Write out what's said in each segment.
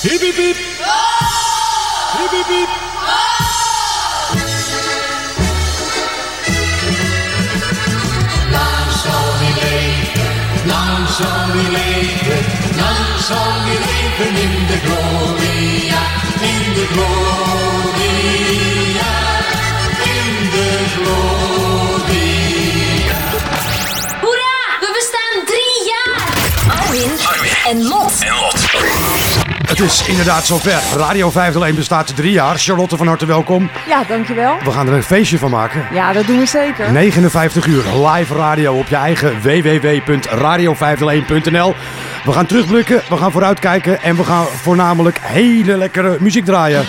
Hiep, hiep. Lang zal die leven, lang zal die leven, lang zal die leven in de gloria, in de gloria, in de gloria. Hoera! We bestaan drie jaar! Arwin en Lot. En Lot. Het is inderdaad zover. Radio 501 bestaat drie jaar. Charlotte, van harte welkom. Ja, dankjewel. We gaan er een feestje van maken. Ja, dat doen we zeker. 59 uur live radio op je eigen www.radio501.nl. We gaan terugblikken, we gaan vooruitkijken en we gaan voornamelijk hele lekkere muziek draaien.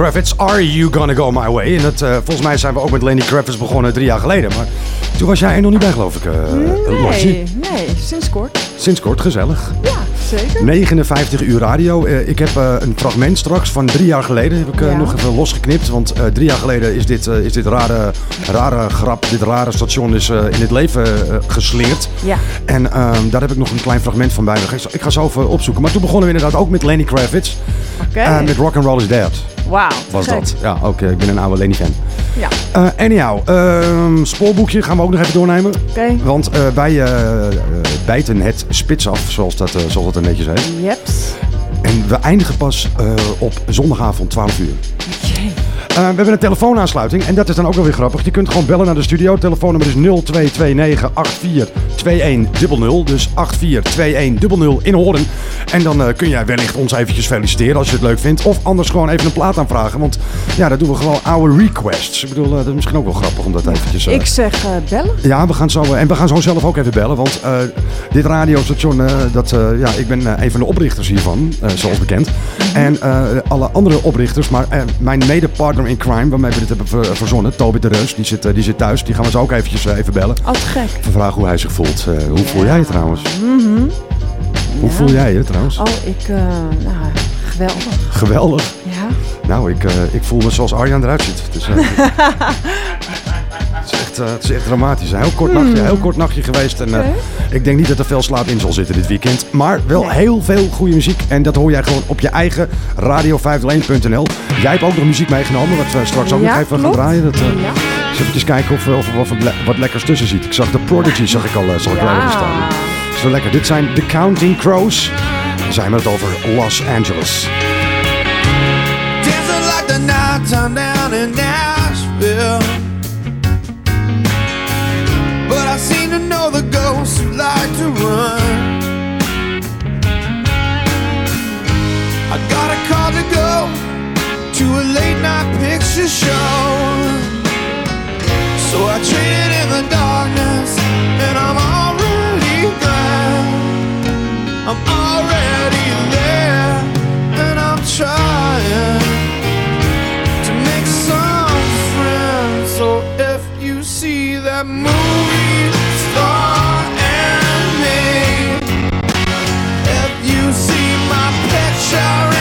Kravitz, Are You Gonna Go My Way? En dat, eh, volgens mij zijn we ook met Lenny Kravitz begonnen drie jaar geleden. Maar toen was jij er nog niet bij, geloof ik, Lotje. Nee, nee, sinds kort. Sinds kort, gezellig. Ja, zeker. 59 uur radio. Eh, ik heb een fragment straks van drie jaar geleden. Heb ik Ja. nog even losgeknipt. Want drie jaar geleden is dit, is dit rare, rare grap, dit rare station is, in het leven geslingerd. Ja. En ehm, daar heb ik nog een klein fragment van bij. Ik ga zo even opzoeken. Maar toen begonnen we inderdaad ook met Lenny Kravitz. Eh, met Rock and Roll is Dead. Wauw. Was gek. dat. Ja, ook. ik ben een oude Lenny fan. Ja. Eh anyhow, ehm, spoorboekje gaan we ook nog even doornemen. Oké. Want eh, wij eh, bijten het spits af, zoals dat, zoals dat er netjes heet. Jeps. En we eindigen pas op zondagavond 12 uur. Eh, we hebben een telefoonaansluiting en dat is dan ook wel weer grappig. Je kunt gewoon bellen naar de studio. Telefoonnummer is 0229 842100. Dus 842100 in Horen. En dan eh, kun jij wellicht ons eventjes feliciteren als je het leuk vindt. Of anders gewoon even een plaat aanvragen. Want ja, dat doen we gewoon oude requests. Ik bedoel, eh, dat is misschien ook wel grappig om dat eventjes... Ik zeg bellen. ja, we gaan zo, en we gaan zo zelf ook even bellen. Want dit radiostation, dat, ja, ik ben een van de oprichters hiervan, zoals bekend. En eh, alle andere oprichters, maar mijn mede-partner in crime, waarmee we dit hebben ver- verzonnen, Toby de Reus, die zit, eh, die zit thuis. Die gaan we zo ook eventjes eh, even bellen. Altijd gek. Even vragen hoe hij zich voelt. Eh, hoe voel jij je trouwens? Hoe voel jij je trouwens? Oh, ik, nou, geweldig. Geweldig. Ja. Nou, ik, ik voel me zoals Arjan eruit ziet. Eh, het is, echt, eh, het is echt dramatisch. Een heel kort nachtje, heel kort nachtje geweest. En eh, ik denk niet dat er veel slaap in zal zitten dit weekend. Maar wel Nee. heel veel goede muziek. En dat hoor jij gewoon op je eigen radio501.nl. Jij hebt ook nog muziek meegenomen, wat we straks ook Ja, nog even gaan draaien. Dat, eh, Ja. eens even kijken of, of er wat, le- wat lekkers tussen ziet. Ik zag de Prodigy, zag ik al, eh, zag ik Ja. staan. Dat is wel lekker. Dit zijn The Counting Crows. Dan zijn we het over Los Angeles. Dancing like the night time down in Nashville. Like to run. I got a call to go to a late night picture show. So I traded in the darkness, and I'm already there. I'm already there, and I'm trying to make some friends. So if you see that movie shower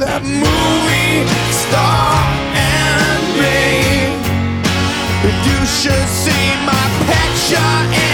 that movie star and me, you should see my picture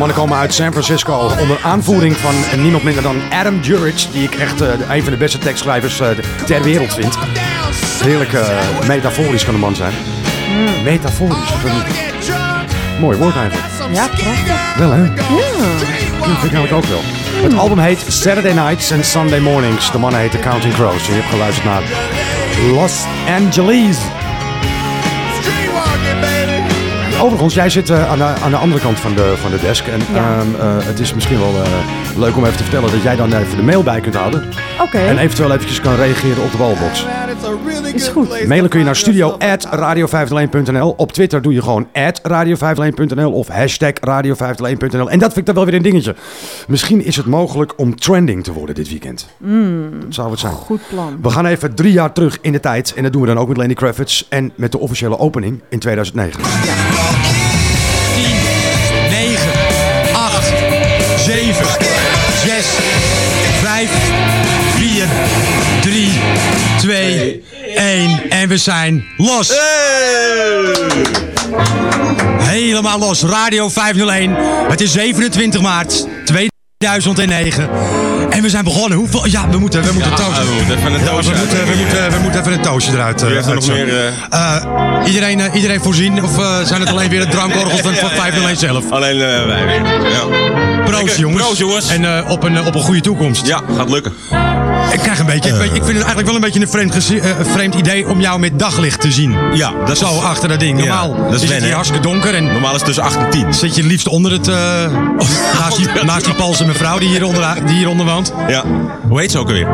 mannen komen uit San Francisco onder aanvoering van niemand minder dan Adam Jurich, die ik echt eh, een van de beste tekstschrijvers eh, ter wereld vind. Heerlijk eh, metaforisch kan de man zijn. Metaforisch, wat een mooi woord eigenlijk. Ja, prachtig. Wel hè? Ja. Dat vind ik eigenlijk ook wel. Het album heet Saturday Nights and Sunday Mornings. De mannen heten Counting Crows. En je hebt geluisterd naar Los Angeles. Overigens, jij zit eh, aan, de, aan de andere kant van de, van de desk. En Ja. ehm, eh, het is misschien wel eh, leuk om even te vertellen dat jij dan even de mail bij kunt houden. Oké, En eventueel eventjes kan reageren op de balbox. Is goed. Mailen kun je naar studio.radio501.nl. Op Twitter doe je gewoon radio501.nl of hashtag radio501.nl. En dat vind ik dan wel weer een dingetje. Misschien is het mogelijk om trending te worden dit weekend. Dat zou het zijn. Goed plan. We gaan even drie jaar terug in de tijd. En dat doen we dan ook met Lenny Kravitz. En met de officiële opening in 2009. 10, 1. En we zijn los. Helemaal los. Radio 501. Het is 27 maart 2009. En we zijn begonnen. Hoeveel? Ja, we moeten, we moeten toasten. we moeten even een Ja, toastje we, moeten, we, moeten, we moeten even een toastje eruit. er nog meer, Eh, iedereen, eh, iedereen voorzien? Of zijn het alleen weer de drankorgels van, van 501 zelf? Alleen wij weer. Ja. Proost jongens. Proost, jongens. En op, een, op een goede toekomst. ja, gaat lukken. Ik krijg een beetje, ik, ik vind het eigenlijk wel een beetje een vreemd, een vreemd idee om jou met daglicht te zien. Ja, dat Zo is, achter dat ding. Ja, Normaal dat is is het hier hartstikke donker en normaal is het tussen 8 en 10. zit je liefst onder het, eh, naast, die, naast die Poolse mevrouw die hieronder, die hieronder woont. Ja. Hoe heet ze ook alweer?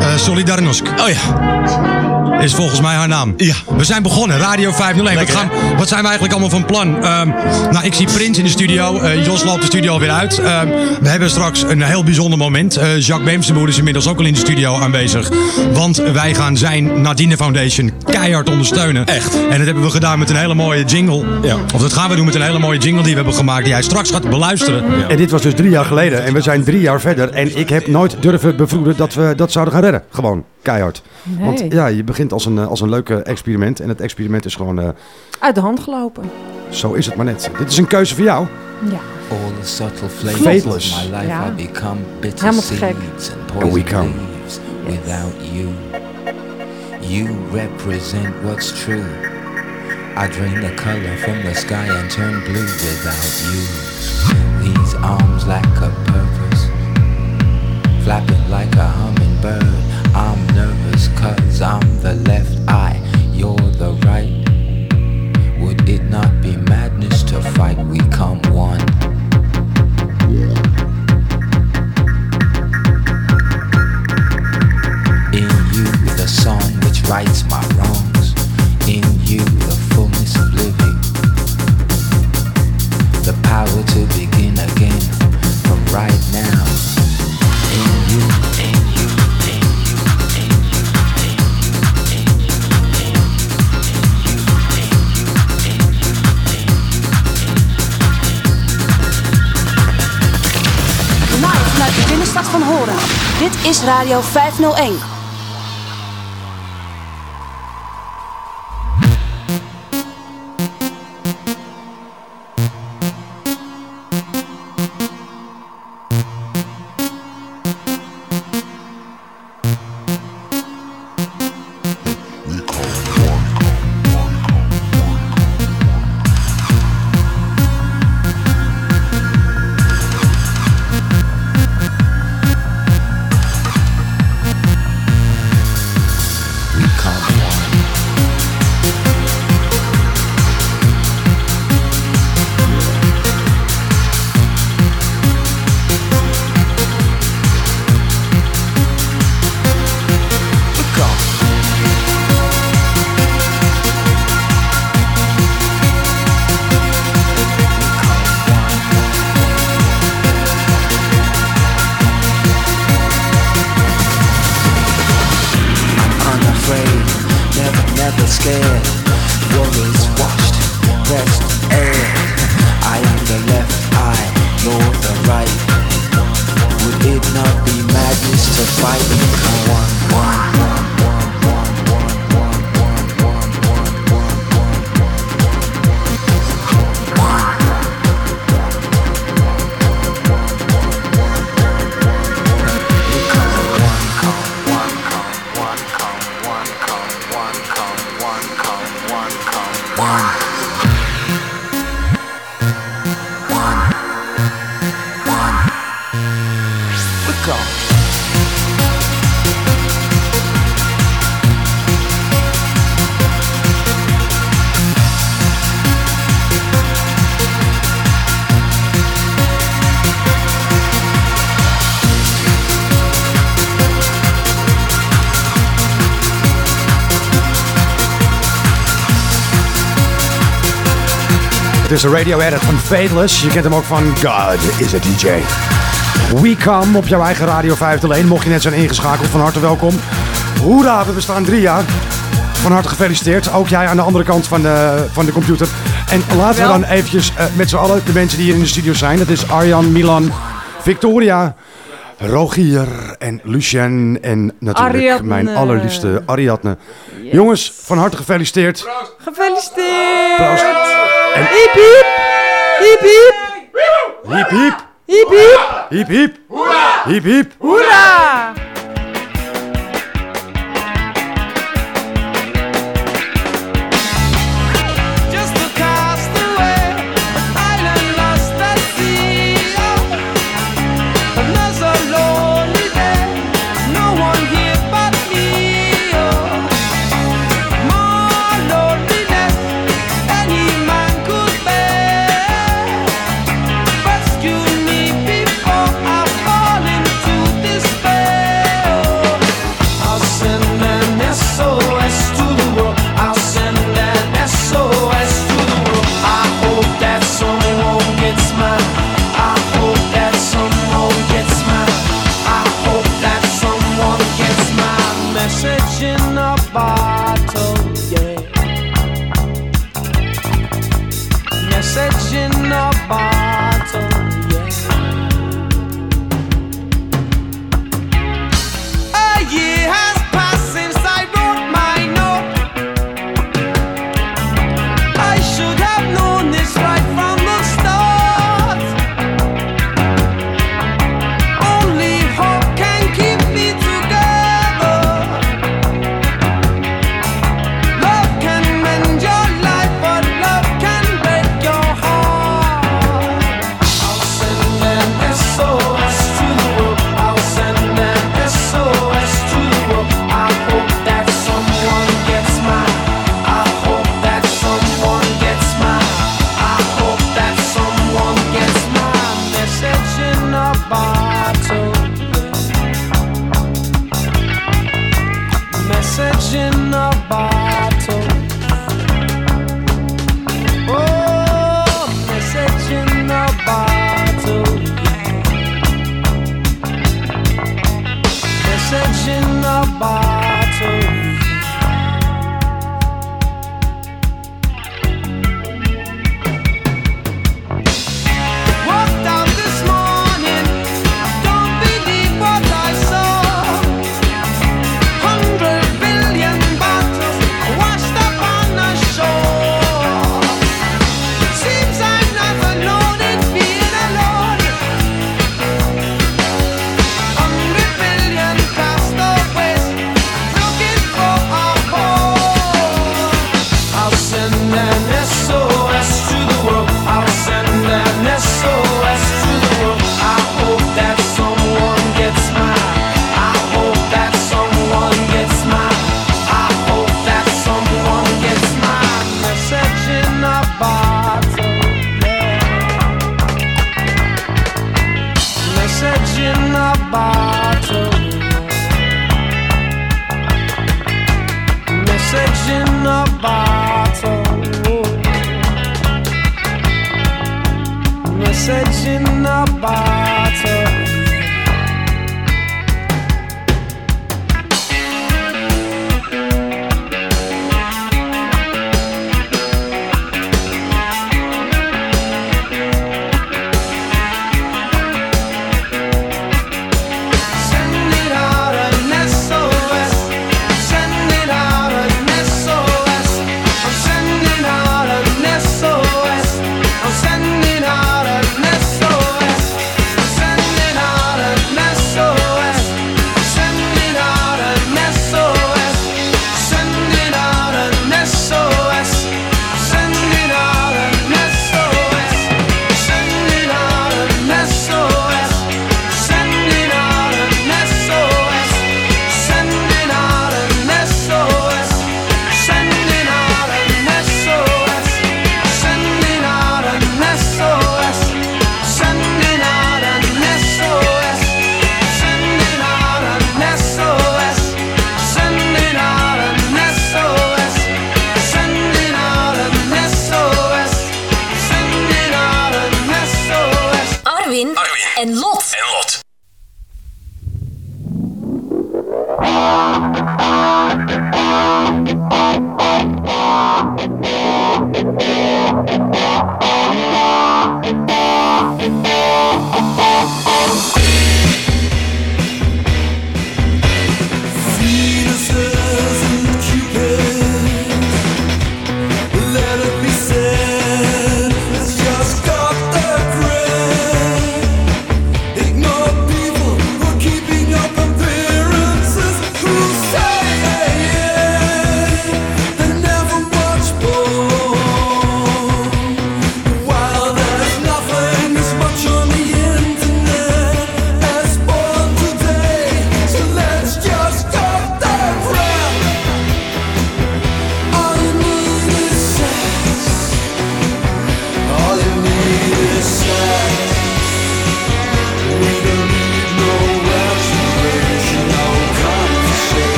Eh Solidarność Oh ja. Is volgens mij haar naam. Ja. We zijn begonnen, Radio 501. Wat, gaan, wat zijn we eigenlijk allemaal van plan? Ehm, nou, ik zie Prins in de studio. Eh, Jos loopt de studio alweer uit. Ehm, we hebben straks een heel bijzonder moment. Eh, Jacques Beemsterboer is inmiddels ook al in de studio aanwezig. Want wij gaan zijn Nadine Foundation keihard ondersteunen. Echt. En dat hebben we gedaan met een hele mooie jingle. Ja. Of dat gaan we doen met een hele mooie jingle die we hebben gemaakt. Die hij straks gaat beluisteren. En dit was dus drie jaar geleden. En we zijn drie jaar verder. En ik heb nooit durven bevroeden dat we dat zouden gaan redden. Gewoon keihard. Want Nee. ja, je begint als een, eh, als een leuk experiment. En het experiment is gewoon, eh, Uit de hand gelopen. zo is het maar net. Dit is een keuze voor jou. Ja. All the subtle flavors of my life Ja. I become bitter Helemaal seeds gek. and And we poison come. leaves without you. You represent what's true. I drain the color from the sky and turn blue without you. These arms lack a purpose, flapping like a hummingbird. I'm cause I'm the left eye, you're the right. Would it not be madness to fight? We come one. In you, the song which rights my wrongs. In you, the fullness of living. The power to begin again from right now. Binnenstad van Horen. Dit is Radio 501. de radio edit van Fadeless. Je kent hem ook van God is a DJ. We Come op jouw eigen Radio 501. Mocht je net zijn ingeschakeld, van harte welkom. Hoera, we bestaan drie jaar. Van harte gefeliciteerd. Ook jij aan de andere kant van de, van de computer. En laten we dan eventjes eh, met z'n allen de mensen die hier in de studio zijn. Dat is Arjan, Milan, Victoria, Rogier en Lucien. En natuurlijk mijn allerliefste Ariadne. Jongens, van harte gefeliciteerd. Gefeliciteerd. Ип-ип! Ип-ип! Ип-ип! Ип-ип! Ип-ип! Ура! in a bar.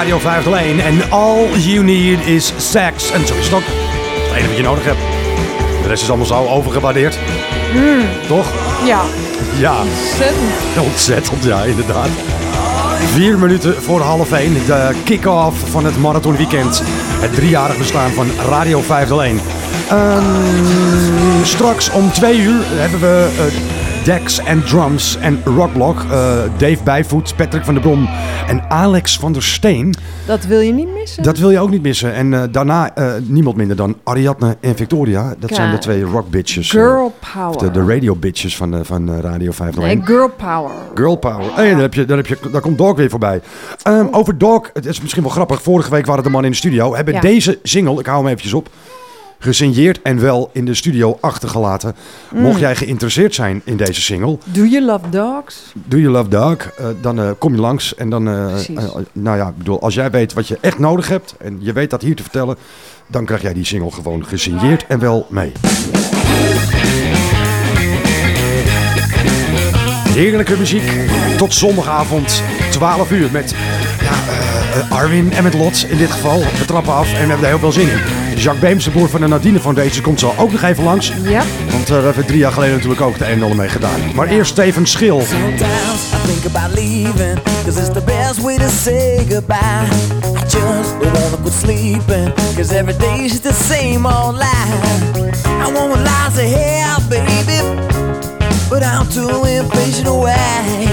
Radio 501 en all you need is sex. En zo is het ook. Het enige wat je nodig hebt. De rest is allemaal zo overgewaardeerd. Toch? Ja, Ja, ontzettend. ontzettend, ja, inderdaad. Vier minuten voor half één. De kick-off van het Marathon Weekend. Het driejarig bestaan van Radio 501. Ehm, straks om twee uur hebben we eh, Dex en Drums en Rockblock. eh, Dave Bijvoet, Patrick van der Brom en Alex van der Steen. Dat wil je niet missen. Dat wil je ook niet missen. En eh, daarna eh, niemand minder dan Ariadne en Victoria. Dat zijn de twee rock bitches. eh, Girl power. de, de radio bitches van, van Radio 501. Nee, girl power. Girl power. Hey, daar, heb je, daar, heb je, daar komt Dog weer voorbij. Ehm, over Dog, het is misschien wel grappig. Vorige week waren de mannen in de studio. Hebben Ja. deze single, ik hou hem eventjes op, gesigneerd en wel in de studio achtergelaten. Mm. Mocht jij geïnteresseerd zijn in deze single, Do you love dogs? Do You Love Dog, eh, dan eh, kom je langs. En dan, eh, nou ja, ik bedoel, als jij weet wat je echt nodig hebt en je weet dat hier te vertellen, dan krijg jij die single gewoon gesigneerd en wel mee. Heerlijke muziek tot zondagavond 12 uur met ja, Arwin en met Lot in dit geval. We trappen af en we hebben er heel veel zin in. Jacques Beems, de boer van de Nadine Foundation, komt zo ook nog even langs. Ja. Want eh, we hebben drie jaar geleden natuurlijk ook de een en ander mee gedaan. Maar eerst Steven Schil. Sometimes I think about leaving, cause it's the best way to say goodbye. I just don't wanna quit sleeping, cause every day's just the same old lie. I want what lies ahead, baby, but I'm too impatient to wait.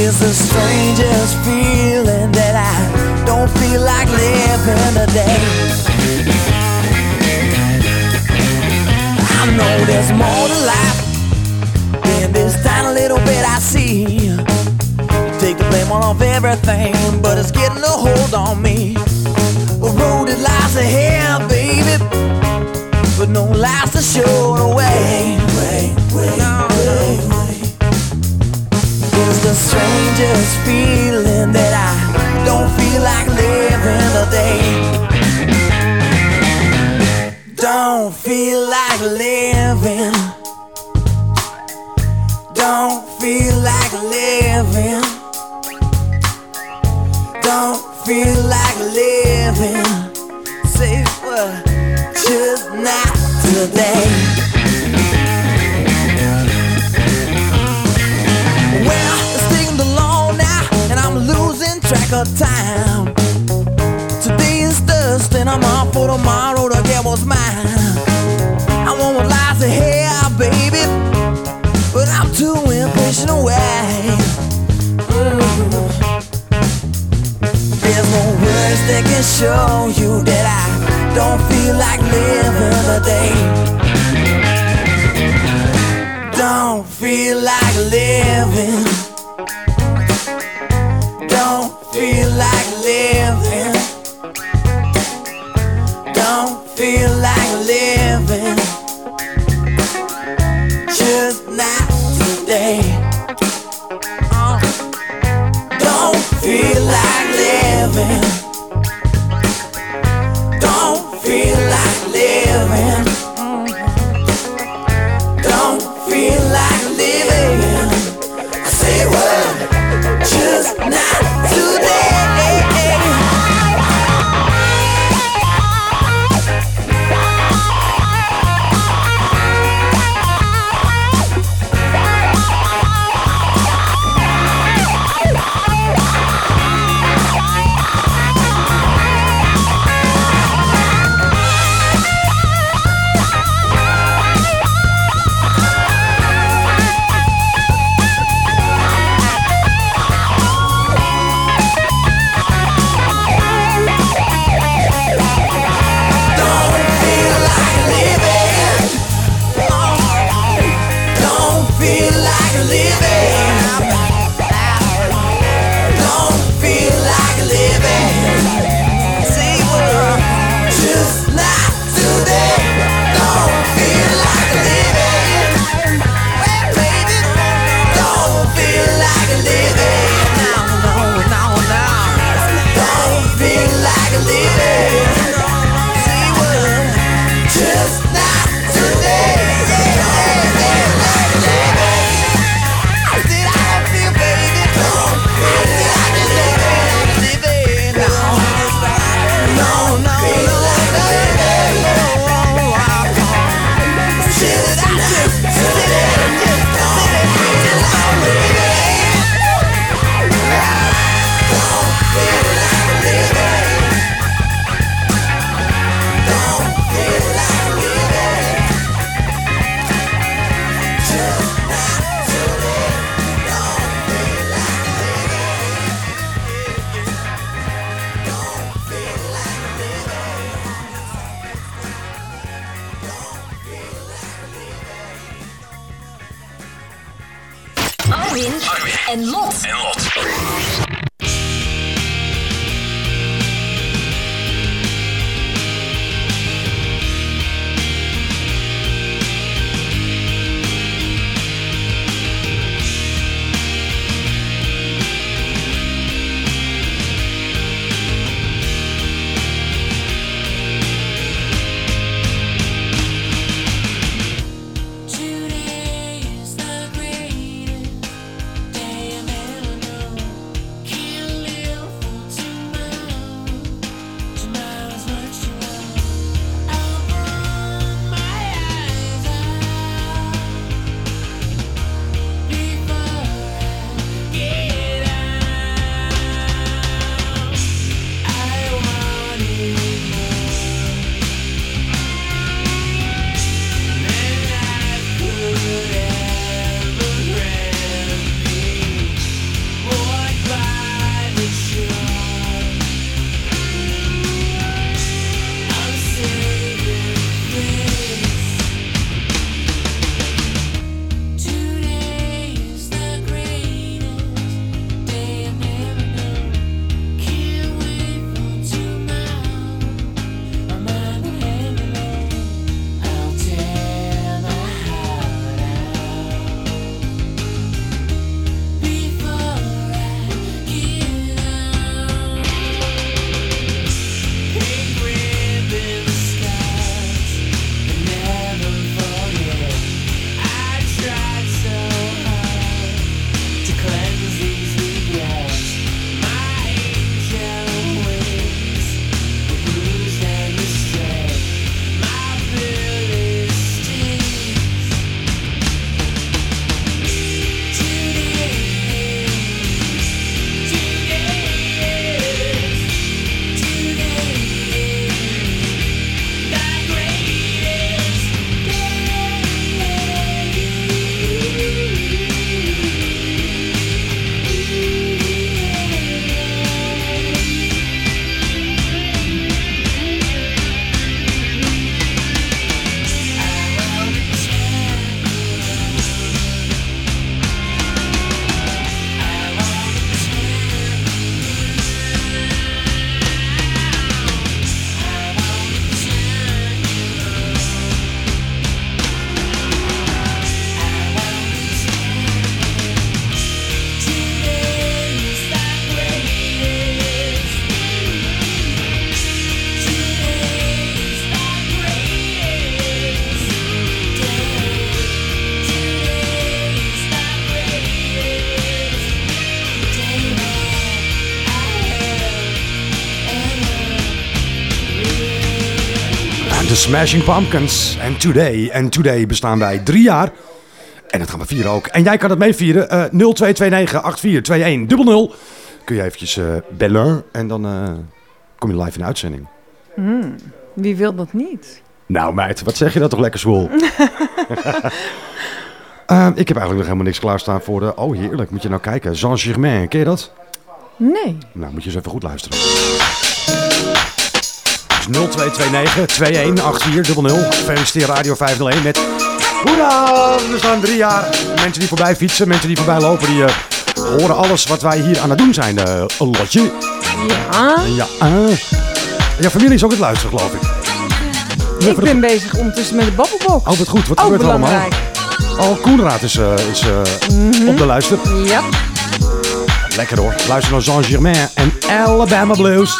It's the strangest feeling that I don't feel like living today. I know there's more to life than this tiny little bit I see. Take the blame off everything, but it's getting a hold on me. A road that lies ahead, baby, but no lights to show the way. way. It's the strangest feeling that I don't feel like living today. Don't feel like living. Don't feel like living. Don't feel like living. Say what? Just not today. Track of time. Today is Thursday, and I'm off for tomorrow to get what's mine. I want what lies ahead, baby, but I'm too impatient wait. Mm. There's no words that can show you that I don't feel like living the day. Don't feel like living. Smashing Pumpkins. En Today. En Today bestaan wij drie jaar. En dat gaan we vieren ook. En jij kan het meevieren. eh 0229 8421 Kun je eventjes eh, bellen. En dan eh, kom je live in de uitzending. Hmm, wie wil dat niet? Nou meid, wat zeg je dat toch lekker zwoel. Ik heb eigenlijk nog helemaal niks klaarstaan voor de... Oh heerlijk, moet je nou kijken. Saint-Germain, ken je dat? Nee. Nou, moet je eens even goed luisteren. Dus 0229 218400. Gefeliciteerd Radio 501 met... Hoera! We staan drie jaar. Mensen die voorbij fietsen, mensen die voorbij lopen, die eh, horen alles wat wij hier aan het doen zijn. een lotje. Ja. Ja. ah. Jouw familie is ook het luisteren, geloof ik. Ik ben bezig ondertussen met de babbelbox. Oh, wat goed. Wat gebeurt er allemaal? belangrijk. Oh, Koenraad is, is Mhm. op de luister. Ja. Lekker hoor. Luister naar Saint-Germain en Alabama Blues.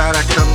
Let's start I come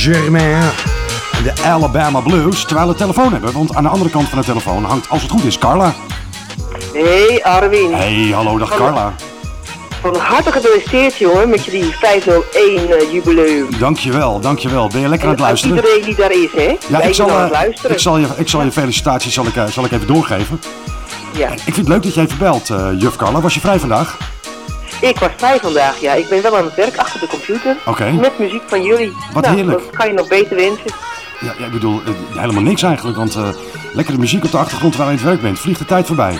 Saint-Germain en de Alabama Blues. Terwijl we telefoon hebben, want aan de andere kant van de telefoon hangt, als het goed is, Carla. Hey Arwin. Hey, hallo, dag Carla. Van harte gefeliciteerd jongen met je die 501 eh, jubileum. Dankjewel, dankjewel. Ben je lekker aan het En luisteren? Iedereen die daar is, hè? Ja, ik zal, eh, het luisteren. ik zal, je, ik zal je felicitaties zal ik, eh, zal ik even doorgeven. Ja. Ik vind het leuk dat je even belt, juf Carla. Was je vrij vandaag? Ik was vrij vandaag, ja. Ik ben wel aan het werk de computer. Met muziek van jullie. Wat nou, heerlijk. Dat kan je nog beter wensen. Ja, ja, ik bedoel, eh, helemaal niks eigenlijk, want eh, lekkere muziek op de achtergrond terwijl je aan het werk bent. Vliegt de tijd voorbij.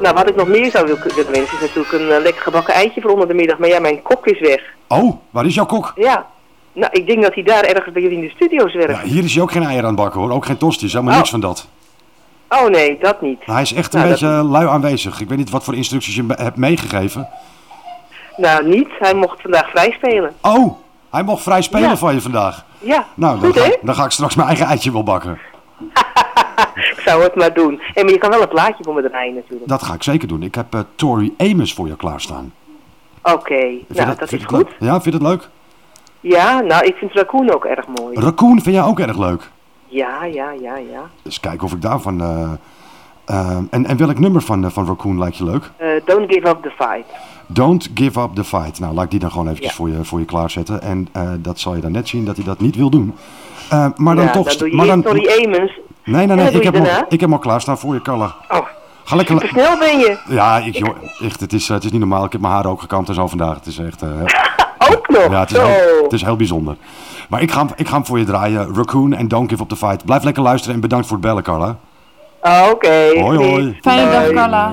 Nou, wat ik nog meer zou wil- willen wensen is natuurlijk een eh, lekker gebakken eitje voor onder de middag. Maar ja, mijn kok is weg. Oh, waar is jouw kok? Ja. Nou, ik denk dat hij daar ergens bij jullie in de studio's werkt. Ja, hier is hij ook geen eieren aan het bakken hoor, ook geen tosties, helemaal Oh. niks van dat. Oh nee, dat niet. Hij is echt een Nou, beetje lui aanwezig. Ik weet niet wat voor instructies je hebt meegegeven. Nou, niet. Hij mocht vandaag vrij spelen. Oh, hij mocht vrij spelen Ja. van je vandaag. Ja, Nou, dan goed ga, dan ga ik straks mijn eigen eitje wel bakken. Ik zou het maar doen. Hé, maar je kan wel een plaatje voor me draaien natuurlijk. Dat ga ik zeker doen. Ik heb eh Tori Amos voor je klaarstaan. Oké, je nou dat vind is goed. leuk? Ja, vind je het leuk? Ja, nou ik vind Raccoon ook erg mooi. Raccoon vind jij ook erg leuk. Ja, ja, ja, ja. Dus kijken of ik daarvan... eh, eh, en, en welk nummer van, van Raccoon lijkt je leuk? Don't give up the fight. Don't give up the fight. Nou, laat ik die dan gewoon eventjes Ja. voor, je, voor je klaarzetten. En eh, dat zal je dan net zien dat hij dat niet wil doen. Eh, maar dan ja, toch... dan doe je maar dan, Amos. Nee, nee, nee. Ik heb, hem al, ik heb hem al klaarstaan voor je, Carla. Oh, Ga lekker... super snel ben je. Ja, ik, joh, echt, het, is, eh, het is niet normaal. Ik heb mijn haar ook gekamd en zo vandaag. Het is echt... eh, Ook nog? ja, het is, Zo. heel, het is heel bijzonder. Maar ik ga, hem- ik ga hem voor je draaien. Raccoon en Don't Give Up The Fight. Blijf lekker luisteren en bedankt voor het bellen, Carla. Ah, Oké. Hoi, hoi. Fijne dag, Bye. Carla.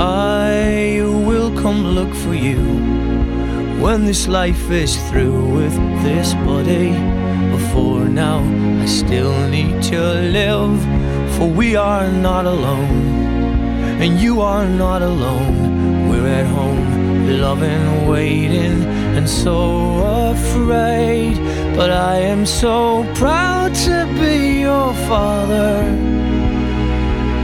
I will come look for you when this life is through with this body. Before now, I still need to live, for we are not alone, and you are not alone. We're at home, loving, waiting, and so afraid. But I am so proud to be your father,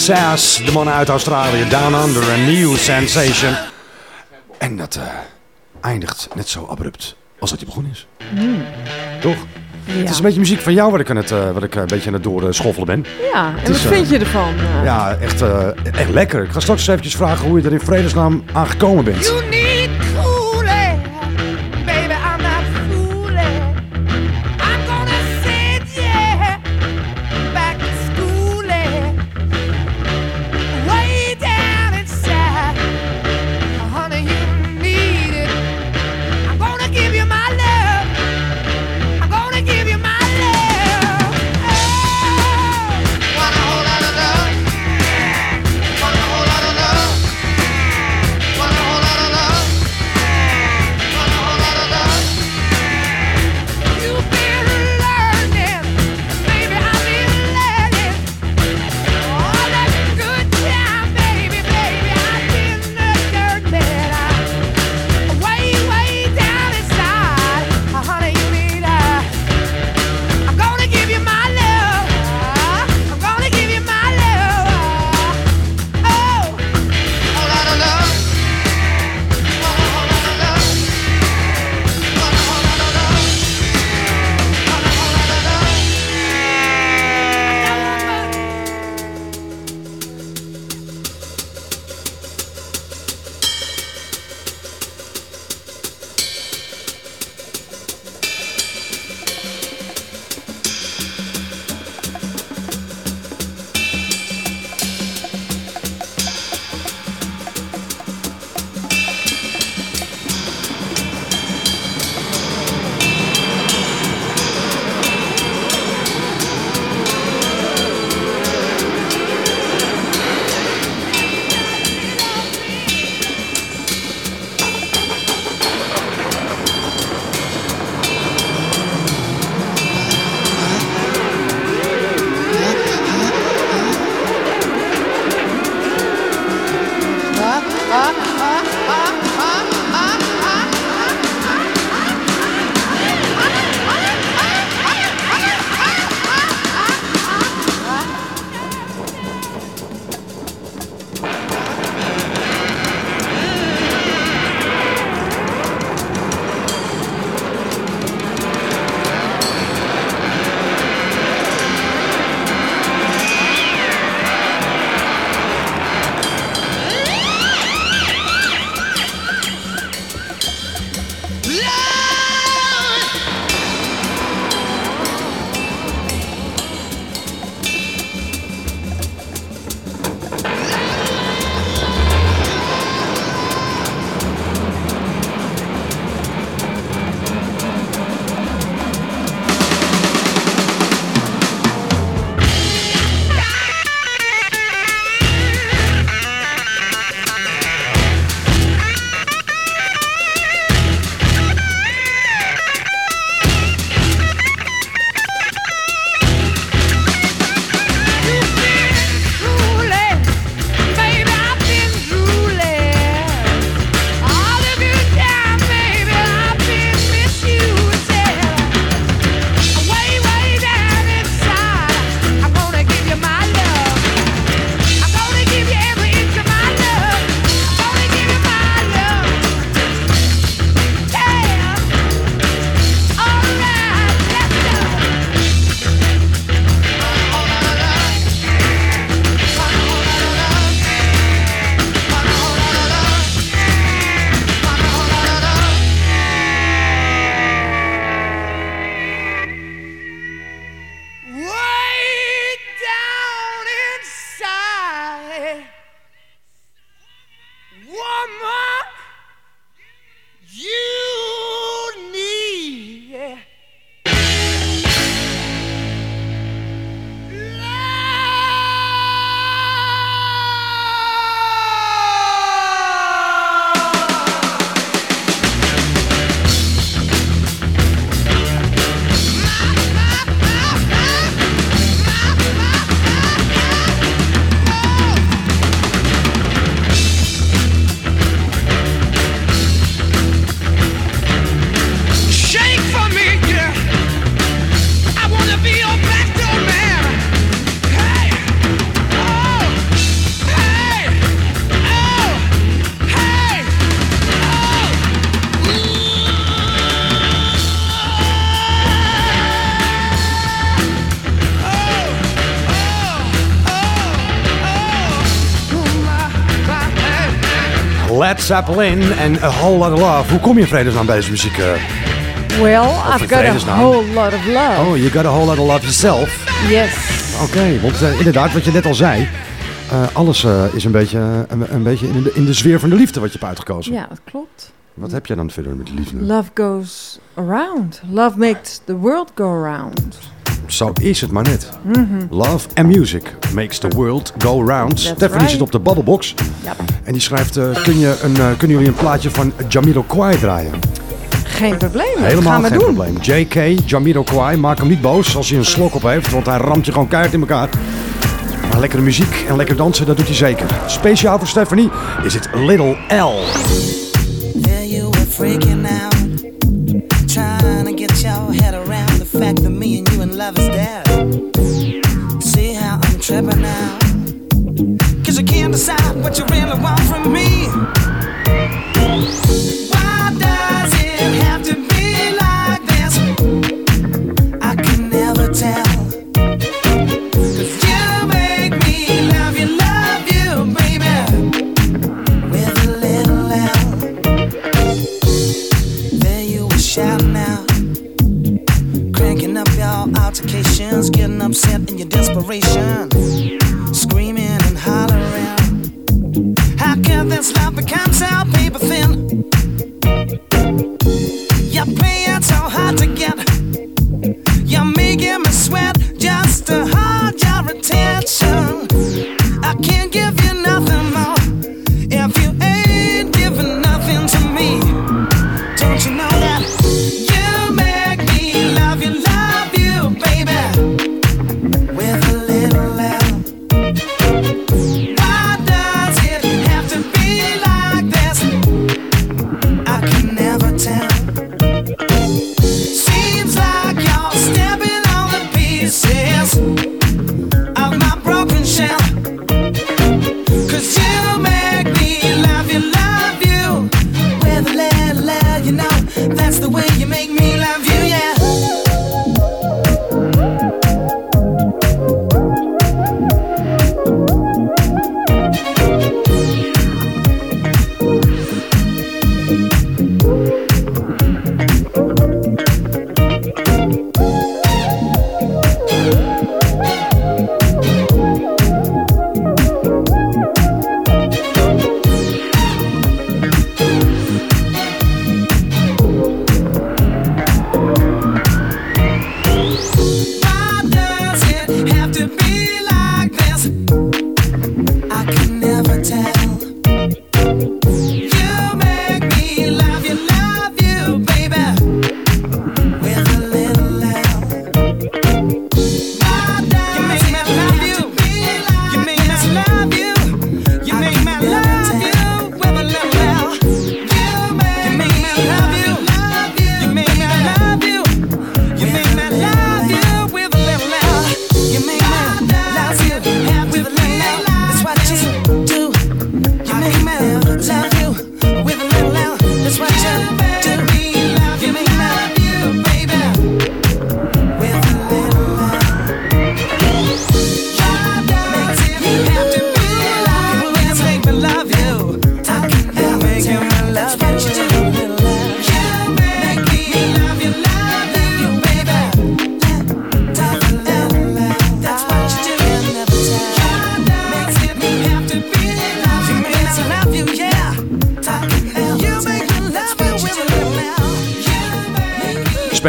Success, De mannen uit Australië. Down Under, a new sensation. En dat eh, eindigt net zo abrupt als dat hij begonnen is. Hmm. Toch? Het is een beetje muziek van jou wat ik, aan het, eh, wat ik eh, een beetje aan het doorschoffelen ben. Ja, en wat vind je ervan? Ja, echt, echt lekker. Ik ga straks even vragen hoe je er in vredesnaam aan gekomen bent. Zeppelin en A Whole Lot of Love. Hoe kom je in vredesnaam bij deze muziek? eh? Well, I've got a whole lot of love. Oh, you got a whole lot of love yourself. Yes. Oké, want eh, inderdaad, wat je net al zei. eh, alles is een beetje, een, een beetje in, de, in de sfeer van de liefde wat je hebt uitgekozen. Ja, dat klopt. Wat heb jij dan verder met de liefde? Love goes around. Love makes the world go around. Zo is het maar net. Mhm. Love and music makes the world go round. Stephanie right. zit op de babbelbox. Ja. En die schrijft, eh, kun je een, eh, kunnen jullie een plaatje van Jamiroquai draaien? Geen probleem. Helemaal gaan we geen doen. probleem. JK, Jamiroquai, maak hem niet boos als hij een slok op heeft, want hij ramt je gewoon keihard in elkaar. Maar lekkere muziek en lekker dansen, dat doet hij zeker. Speciaal voor Stephanie is het Little L. There you were freaking out, what you really want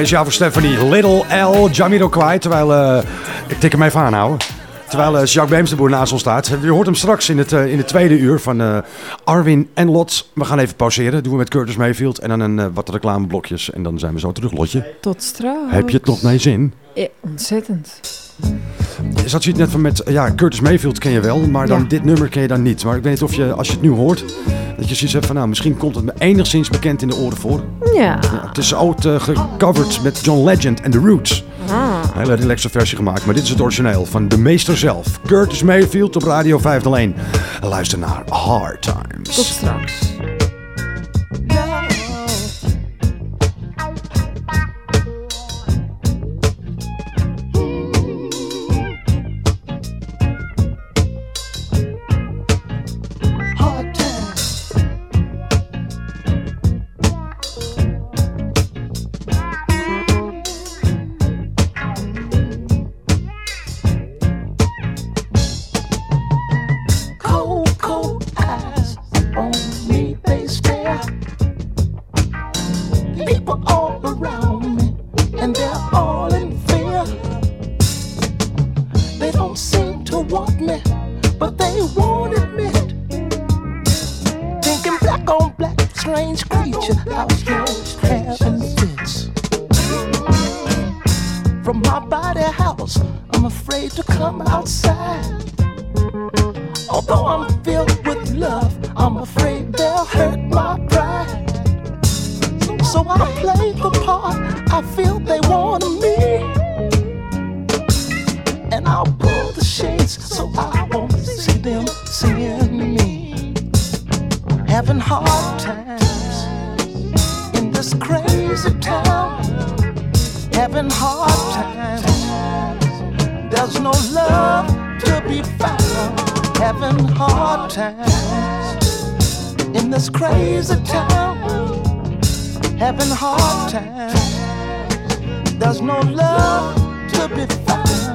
Speciaal voor Stephanie, Little L, Jamiroquai. Terwijl, eh, ik tik hem even aanhouden. Terwijl eh, Jacques Beems de boer naast ons staat. Je hoort hem straks in het, eh, in het tweede uur van Arwin en Lot. We gaan even pauzeren. Dat doen we met Curtis Mayfield. En dan een, wat reclameblokjes. En dan zijn we zo terug, Lotje. Tot straks. Heb je het nog naar zin? Ja, ontzettend. Je zat zoiets net van met, ja, Curtis Mayfield ken je wel, maar dan Ja. dit nummer ken je dan niet. Maar ik weet niet of je, als je het nu hoort, dat je zoiets hebt van, nou, misschien komt het me enigszins bekend in de oren voor. Ja. Het is oud eh, gecoverd met John Legend en The Roots. Ah. Een hele relaxe versie gemaakt, maar dit is het origineel van de meester zelf. Curtis Mayfield op Radio 501. Luister naar Hard Times. Tot straks. Crazy town. Having hard times. There's no love to be found.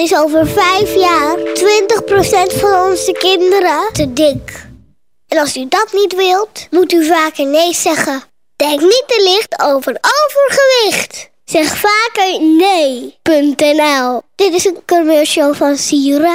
Is over vijf jaar 20% van onze kinderen te dik. En als u dat niet wilt, moet u vaker nee zeggen. Denk niet te licht over overgewicht. Zeg vaker nee.nl. Dit is een commercial van Sierra.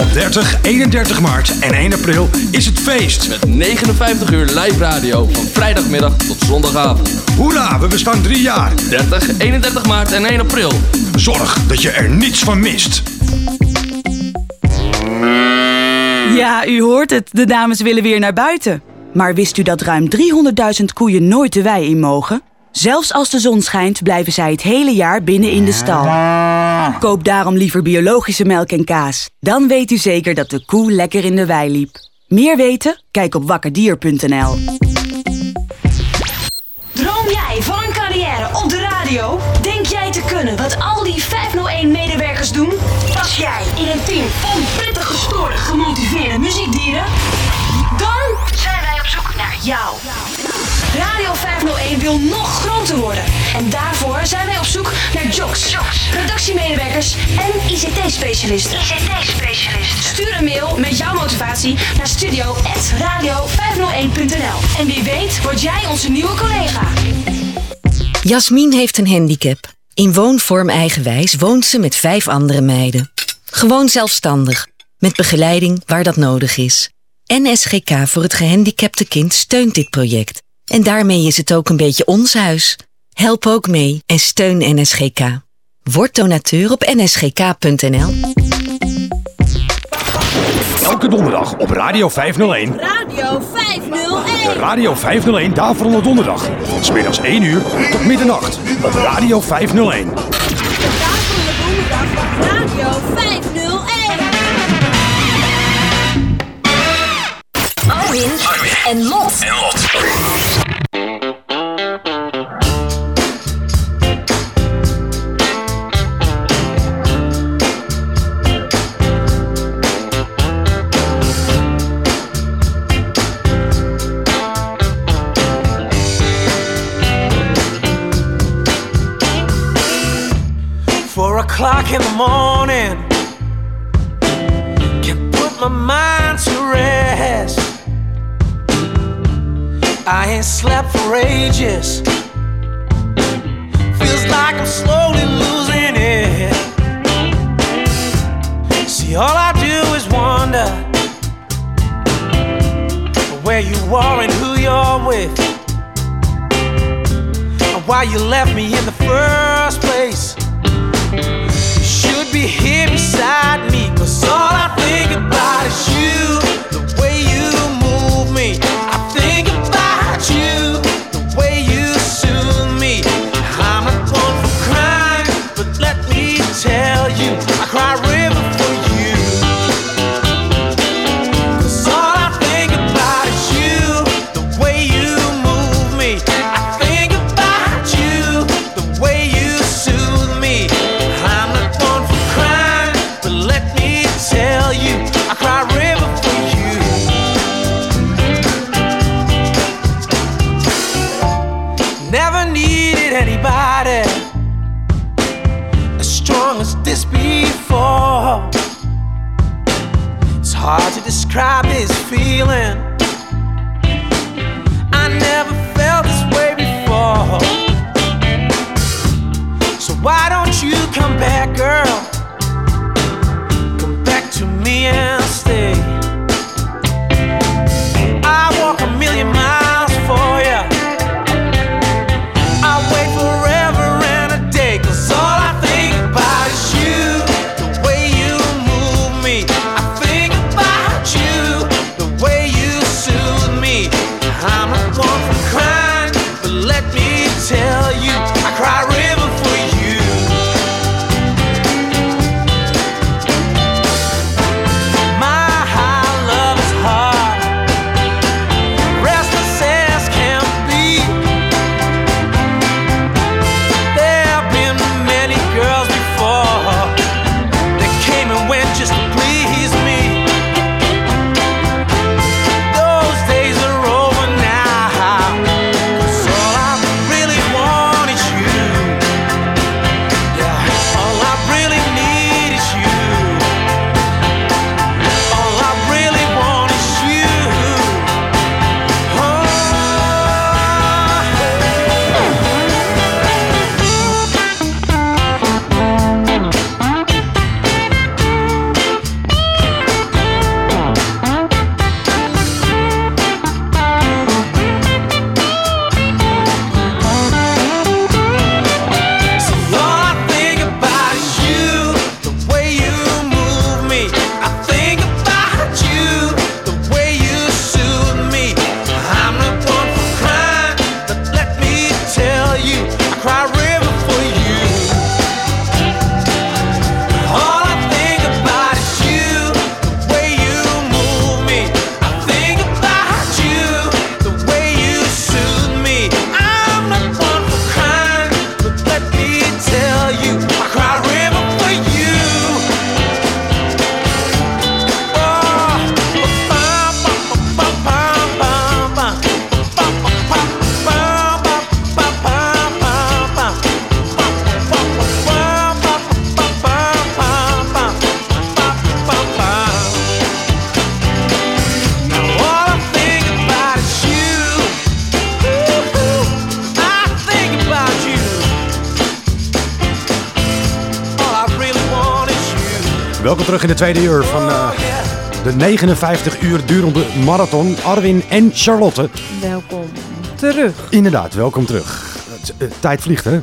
Op 30, 31 maart en 1 april is het feest. Met 59 uur live radio van vrijdagmiddag tot zondagavond. Hoera, we bestaan drie jaar. 30, 31 maart en 1 april. Zorg dat je er niets van mist. Ja, u hoort het. De dames willen weer naar buiten. Maar wist u dat ruim 300.000 koeien nooit de wei in mogen? Zelfs als de zon schijnt, blijven zij het hele jaar binnen in de stal. Koop daarom liever biologische melk en kaas. Dan weet u zeker dat de koe lekker in de wei liep. Meer weten? Kijk op wakkerdier.nl. Droom jij van een carrière op de radio? Denk jij te kunnen wat al die 501-medewerkers doen? Pas jij in een team van prettig gestoorde, gemotiveerde muziekdieren? Naar jou. Radio 501 wil nog groter worden. En daarvoor zijn wij op zoek naar jocks, redactiemedewerkers en ICT-specialisten. ICT-specialisten. Stuur een mail met jouw motivatie naar studio.radio501.nl. En wie weet word jij onze nieuwe collega. Jasmin heeft een handicap. In woonvorm eigenwijs woont ze met vijf andere meiden. Gewoon zelfstandig, met begeleiding waar dat nodig is. NSGK voor het gehandicapte kind steunt dit project. En daarmee is het ook een beetje ons huis. Help ook mee en steun NSGK. Word donateur op nsgk.nl. Elke donderdag op Radio 501. Radio 501. De Radio 501 Daverende Donderdag. Van middags 1 uur tot middernacht op Radio 501. Arwin en Lot. En Lot. Four o'clock in the morning. Can't put my mind to rest. I ain't slept for ages. Feels like I'm slowly losing it. See, all I do is wonder where you are and who you're with. And why you left me in the first place. You should be here beside me. Cause all I think about is you. The way you move me. Describe this feeling. I never felt this way before. So why don't you come back, girl? Come back to me and stay. Tweede uur van eh, de De 59 uur durende marathon. Arwin en Charlotte. Welkom terug. Inderdaad, welkom terug. Eh, tijd vliegt, hè?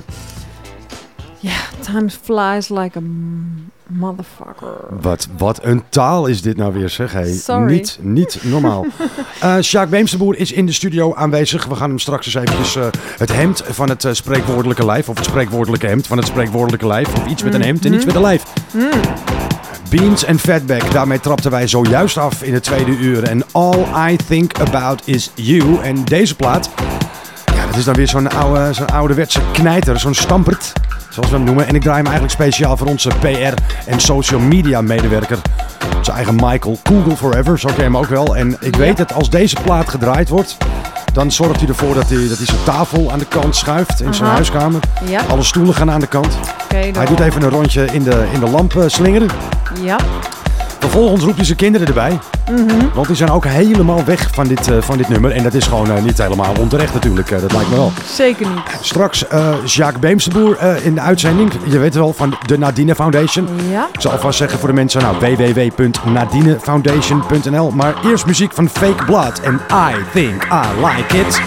Ja, time flies like a motherfucker. Wat, wat een taal is dit nou weer, zeg. Hey, Sorry. Niet, niet normaal. Eh Sjaak Beemsterboer is in de studio aanwezig. We gaan hem straks eens eventjes het hemd van het spreekwoordelijke lijf... of het spreekwoordelijke hemd van het spreekwoordelijke lijf... of iets met een hemd en iets met een lijf. Mm. Beans en Fatback, daarmee trapten wij zojuist af in het tweede uur. En All I Think About Is You. En deze plaat, ja, dat is dan weer zo'n oude, zo'n ouderwetse knijter, zo'n stampert, zoals we hem noemen. En ik draai hem eigenlijk speciaal voor onze PR en social media medewerker. Onze eigen Michael Google Forever, zo ken je hem ook wel. En ik weet dat als deze plaat gedraaid wordt, dan zorgt hij ervoor dat hij, dat hij zijn tafel aan de kant schuift in zijn huiskamer. Ja. Alle stoelen gaan aan de kant. Hij doet even een rondje in de, in de lamp eh, slingeren. Ja. Vervolgens roept hij zijn kinderen erbij. Mhm. Want die zijn ook helemaal weg van dit, eh, van dit nummer. En dat is gewoon eh, niet helemaal onterecht natuurlijk. eh, dat lijkt me wel. Zeker niet. Straks Jacques Beemsterboer in de uitzending. Je weet wel, van de Nadine Foundation. Ja. Ik zal alvast zeggen voor de mensen, nou, www.nadinefoundation.nl. Maar eerst muziek van Fake Blood en I Think I Like It.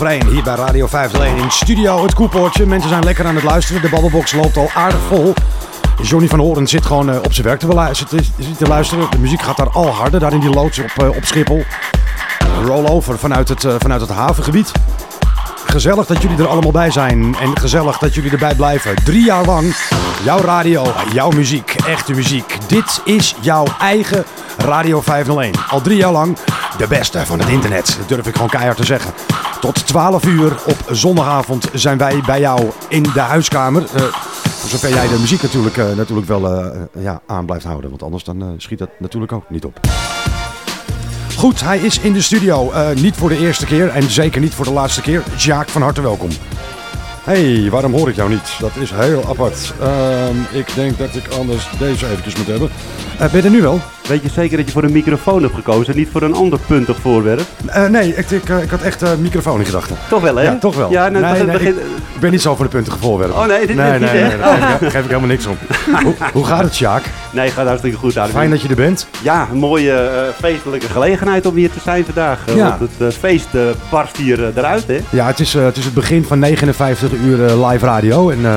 Hier bij Radio 501 in studio Het Koepoortje. Mensen zijn lekker aan het luisteren. De babbelbox loopt al aardig vol. Johnny van Horen zit gewoon eh, op zijn werk zit te luisteren. De muziek gaat daar al harder, daar in die loods op, eh, op Schiphol. Rollover vanuit het, eh, vanuit het havengebied. Gezellig dat jullie er allemaal bij zijn. En gezellig dat jullie erbij blijven. Drie jaar lang jouw radio, jouw muziek, echte muziek. Dit is jouw eigen Radio 501. Al drie jaar lang de beste van het internet. Dat durf ik gewoon keihard te zeggen. Tot 12 uur op zondagavond zijn wij bij jou in de huiskamer. Eh, voor zover jij de muziek natuurlijk, eh, natuurlijk wel eh, ja, aan blijft houden. Want anders dan, schiet dat natuurlijk ook niet op. Goed, hij is in de studio. Niet voor de eerste keer en zeker niet voor de laatste keer. Jaak, van harte welkom. hey, waarom hoor ik jou niet? Dat is heel apart. Ehm, ik denk dat ik anders deze eventjes moet hebben. Ben je nu wel? Weet je zeker dat je voor een microfoon hebt gekozen en niet voor een ander puntig voorwerp? Eh, nee, ik, ik, eh, ik had echt eh, microfoon in gedachten. Toch wel, hè? Ja, toch wel. Ja, nou, nee, nee, begin- ik, ben niet zo voor de puntige voorwerpen. Oh, nee, dit nee, is niet, nee, nee, daar geef, ik- helemaal niks om. hoe, hoe gaat het, Sjaak? Nee, gaat hartstikke goed. Aardig. Fijn dat je er bent. Ja, een mooie feestelijke gelegenheid om hier te zijn vandaag. Ja. Want het feest barst hier eruit, hè? Ja, het is, het is het begin van 59 uur live radio. En eh,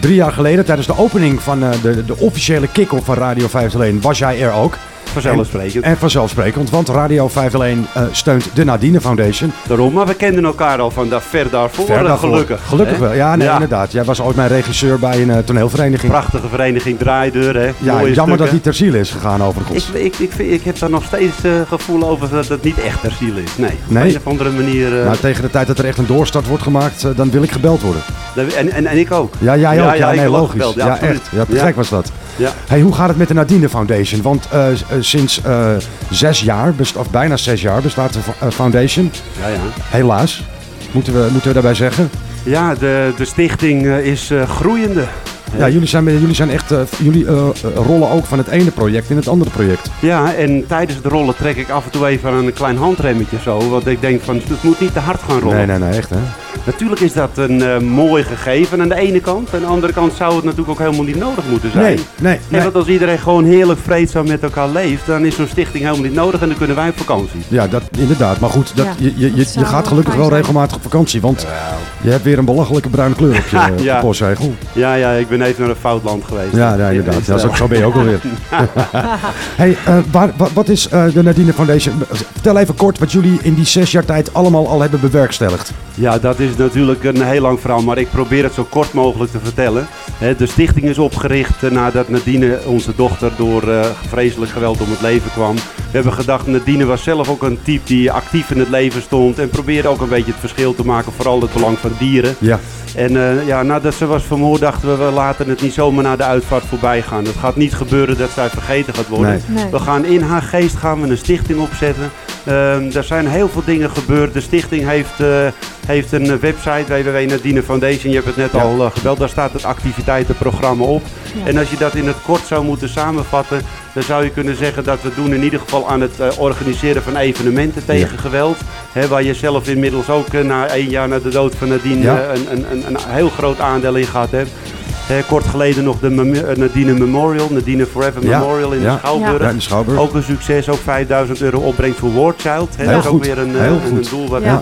drie jaar geleden, tijdens de opening van de, de officiële kick-off van Radio 501, was jij er ook. Vanzelfsprekend. En, en vanzelfsprekend, want Radio 501 eh, steunt de Nadine Foundation. Daarom, maar we kenden elkaar al van da- ver daarvoor, Ver daarvoor. gelukkig. Gelukkig hè? wel, ja, nee, inderdaad. Jij was ooit mijn regisseur bij een eh, toneelvereniging. Prachtige vereniging Draaideur, hè? Ja, Mooie jammer dat die ter ziel is gegaan overigens. Ik, ik, ik, vind- ik heb daar nog steeds eh, gevoel over dat het niet echt ter ziel is. Nee, op Nee? een of andere manier. Nou, tegen de tijd dat er echt een doorstart wordt gemaakt, dan wil ik gebeld worden. en, en, en ik ook. Ja, jij ook. Ja, ik nee, logisch. gebeld, Ja, echt. Ja, Ja. gek was dat. Ja. Hey, hoe gaat het met de Nadine Foundation? Want eh, sinds eh, zes jaar, best- of bijna zes jaar, bestaat de eh, foundation. Ja, ja. Helaas, moeten we, moeten we daarbij zeggen. Ja, de, de stichting eh, is groeiende. Ja, jullie zijn, jullie zijn echt, eh, jullie eh, eh, rollen ook van het ene project in het andere project. Ja, en tijdens het rollen trek ik af en toe even aan een klein handremmetje zo. Want ik denk van, het moet niet te hard gaan rollen. Nee, nee, nee, echt hè. Natuurlijk is dat een mooi gegeven aan de ene kant. Aan de andere kant zou het natuurlijk ook helemaal niet nodig moeten zijn. Nee, nee, En nee. want als iedereen gewoon heerlijk vreedzaam met elkaar leeft, dan is zo'n stichting helemaal niet nodig en dan kunnen wij op vakantie. Ja, dat, inderdaad. Maar goed, dat, Ja, je, je, je, dat je zou gaat gelukkig wel zijn. regelmatig op vakantie. Want je hebt weer een belachelijke bruine kleur op je, op je Ja. postzegel. Ja, ja, ik ben even naar een fout land geweest. Ja, ja inderdaad. Ja, zo, zo ben je ook alweer. hey, eh, waar, wat is eh, de Nadine Foundation? Vertel even kort wat jullie in die zes jaar tijd allemaal al hebben bewerkstelligd. Ja, dat is natuurlijk een heel lang verhaal, maar ik probeer het zo kort mogelijk te vertellen. De stichting is opgericht eh, nadat Nadine, onze dochter, door vreselijk geweld om het leven kwam. We hebben gedacht, Nadine was zelf ook een type die actief in het leven stond en probeerde ook een beetje het verschil te maken, vooral het belang van dieren. Ja. En ja, nadat ze was vermoord dachten we, we laten het niet zomaar naar de uitvaart voorbij gaan. Het gaat niet gebeuren dat zij vergeten gaat worden. Nee. Nee. We gaan in haar geest gaan we een stichting opzetten. Ehm, er zijn heel veel dingen gebeurd. De stichting heeft, eh, heeft een website, www.nadine Foundation. Je hebt het net Ja. al eh, gebeld. Daar staat het activiteitenprogramma op. Ja. En als je dat in het kort zou moeten samenvatten, dan zou je kunnen zeggen dat we doen in ieder geval aan het eh, organiseren van evenementen tegen geweld. Hè, waar je zelf inmiddels ook na één jaar na de dood van Nadine Ja. een, een, een, een heel groot aandeel in gehad hebt. Hè, kort geleden nog de Mem- eh, Nadine Memorial, Nadine Forever Ja. Memorial in Ja. de Schouwburg. Ja, in de Schouwburg. Ook een succes, ook 5000 euro opbrengt voor War Child. Dat is ook weer een, eh, een, goed. doel wat Ja.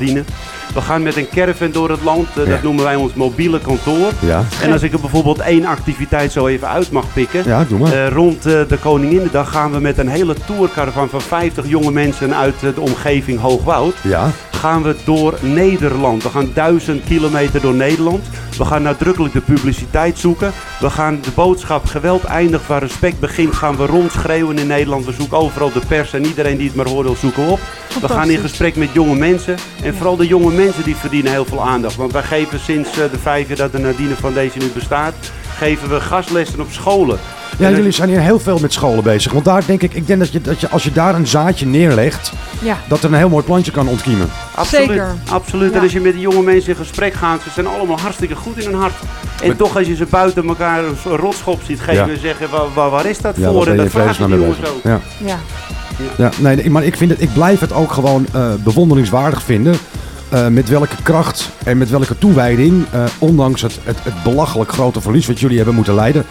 We gaan met een caravan door het land, eh, Ja. dat noemen wij ons mobiele kantoor. Ja. En als ik er bijvoorbeeld één activiteit zo even uit mag pikken. Ja, doe maar. Eh, rond eh, de Koninginnedag gaan we met een hele tourcaravan van 50 jonge mensen uit de omgeving Hoogwoud. Ja. Gaan we door Nederland. We gaan duizend kilometer door Nederland. We gaan nadrukkelijk de publiciteit zoeken. We gaan de boodschap geweld eindigt waar respect begint. Gaan we rondschreeuwen in Nederland. We zoeken overal de pers en iedereen die het maar hoort wil zoeken op. We gaan in gesprek met jonge mensen. En vooral de jonge mensen die verdienen heel veel aandacht. Want wij geven sinds eh, de vijf jaar dat de Nadine Foundation nu bestaat. Geven we gastlessen op scholen. Ja, jullie zijn hier heel veel met scholen bezig. Want daar denk ik, ik denk dat je, dat je als je daar een zaadje neerlegt, Ja. dat er een heel mooi plantje kan ontkiemen. Absoluut, Zeker. absoluut. Ja. En als je met die jonge mensen in gesprek gaat, ze zijn allemaal hartstikke goed in hun hart. En Maar- toch als je ze buiten elkaar een rotschop ziet geven Ja. en zeggen, waar, waar, waar is dat Ja, voor? En je dat vragen die jongens ook. Ja. Ja. Ja, nee, nee, maar ik, vind het, ik blijf het ook gewoon eh, bewonderingswaardig vinden. Eh, met welke kracht en met welke toewijding, eh, ondanks het, het, het belachelijk grote verlies wat jullie hebben moeten lijden,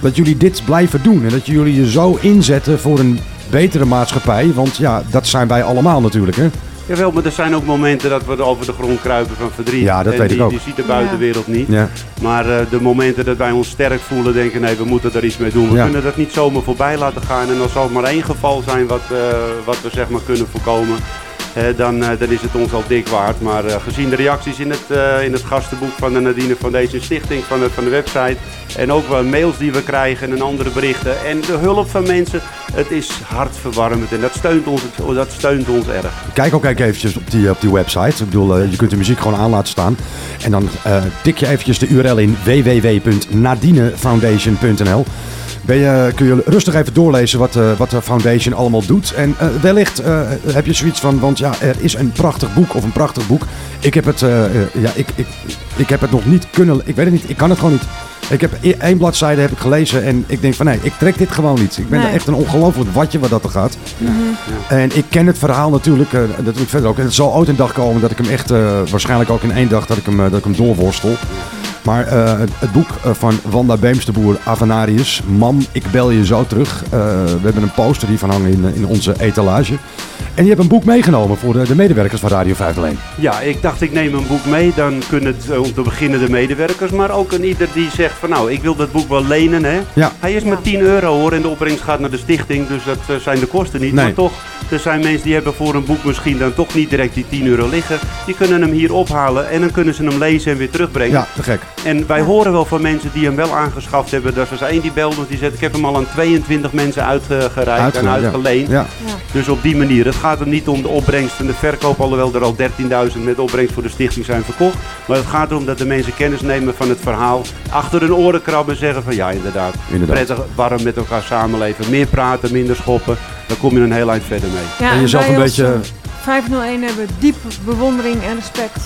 dat jullie dit blijven doen. En dat jullie je zo inzetten voor een betere maatschappij. Want ja, dat zijn wij allemaal natuurlijk. Hè? Jawel, maar er zijn ook momenten dat we over de grond kruipen van verdriet. Ja, dat En weet ik die, ook. Die ziet de buitenwereld niet. Ja. Maar eh, de momenten dat wij ons sterk voelen, denken nee, we moeten er iets mee doen. We Ja. kunnen dat niet zomaar voorbij laten gaan. En als zal het maar één geval zijn wat, eh, wat we zeg maar kunnen voorkomen. Dan, eh, dan is het ons al dik waard. Maar eh, gezien de reacties in het, eh, in het gastenboek van de Nadine Foundation Stichting, van de, van de website. En ook wel mails die we krijgen en andere berichten. En de hulp van mensen. Het is hartverwarmend en dat steunt ons, dat steunt ons erg. Kijk ook kijk eventjes op die, op die website. Ik bedoel, je kunt de muziek gewoon aan laten staan. En dan tik je eventjes de URL in www.nadinefoundation.nl. Je, kun je rustig even doorlezen wat, eh, wat de foundation allemaal doet. En eh, wellicht eh, heb je zoiets van, want ja, er is een prachtig boek of een prachtig boek. Ik heb het, ja, ik, ik, ik heb het nog niet kunnen, ik weet het niet, ik kan het gewoon niet. Ik heb e- één bladzijde heb ik gelezen en ik denk van nee, ik trek dit gewoon niet. Ik ben Nee. echt een ongelooflijk watje wat dat er gaat. En ik ken het verhaal natuurlijk, eh, dat doe ik verder ook. En het zal ooit een dag komen dat ik hem echt, waarschijnlijk ook in één dag, dat ik hem, dat ik hem doorworstel. Maar eh, het, boek eh, van Wanda Beemsterboer, Avenarius, Mam, ik bel je zo terug. Eh, we hebben een poster hiervan hangen in, in onze etalage. En je hebt een boek meegenomen voor de, de medewerkers van Radio 501. Ja, ik dacht ik neem een boek mee. Dan kunnen het om te beginnen de medewerkers. Maar ook een ieder die zegt van nou, ik wil dat boek wel lenen. Hè. Ja. Hij is maar 10 euro hoor en de opbrengst gaat naar de stichting. Dus dat zijn de kosten niet. Nee. Maar toch, er zijn mensen die hebben voor een boek misschien dan toch niet direct die 10 euro liggen. Die kunnen hem hier ophalen en dan kunnen ze hem lezen en weer terugbrengen. Ja, te gek. En wij horen wel van mensen die hem wel aangeschaft hebben. Er was één die belde die zegt ik heb hem al aan 22 mensen uitgereikt en Uitgeleend, ja. Dus op die manier. Het gaat hem niet om de opbrengst en de verkoop, alhoewel er al 13.000 met opbrengst voor de stichting zijn verkocht. Maar het gaat erom dat de mensen kennis nemen van het verhaal, achter hun oren krabben en zeggen van ja inderdaad, Inderdaad. prettig warm met elkaar samenleven, meer praten, minder schoppen. Dan kom je een heel eind verder mee. Ja, En jezelf wij een beetje- eh, 501 hebben diep bewondering en respect.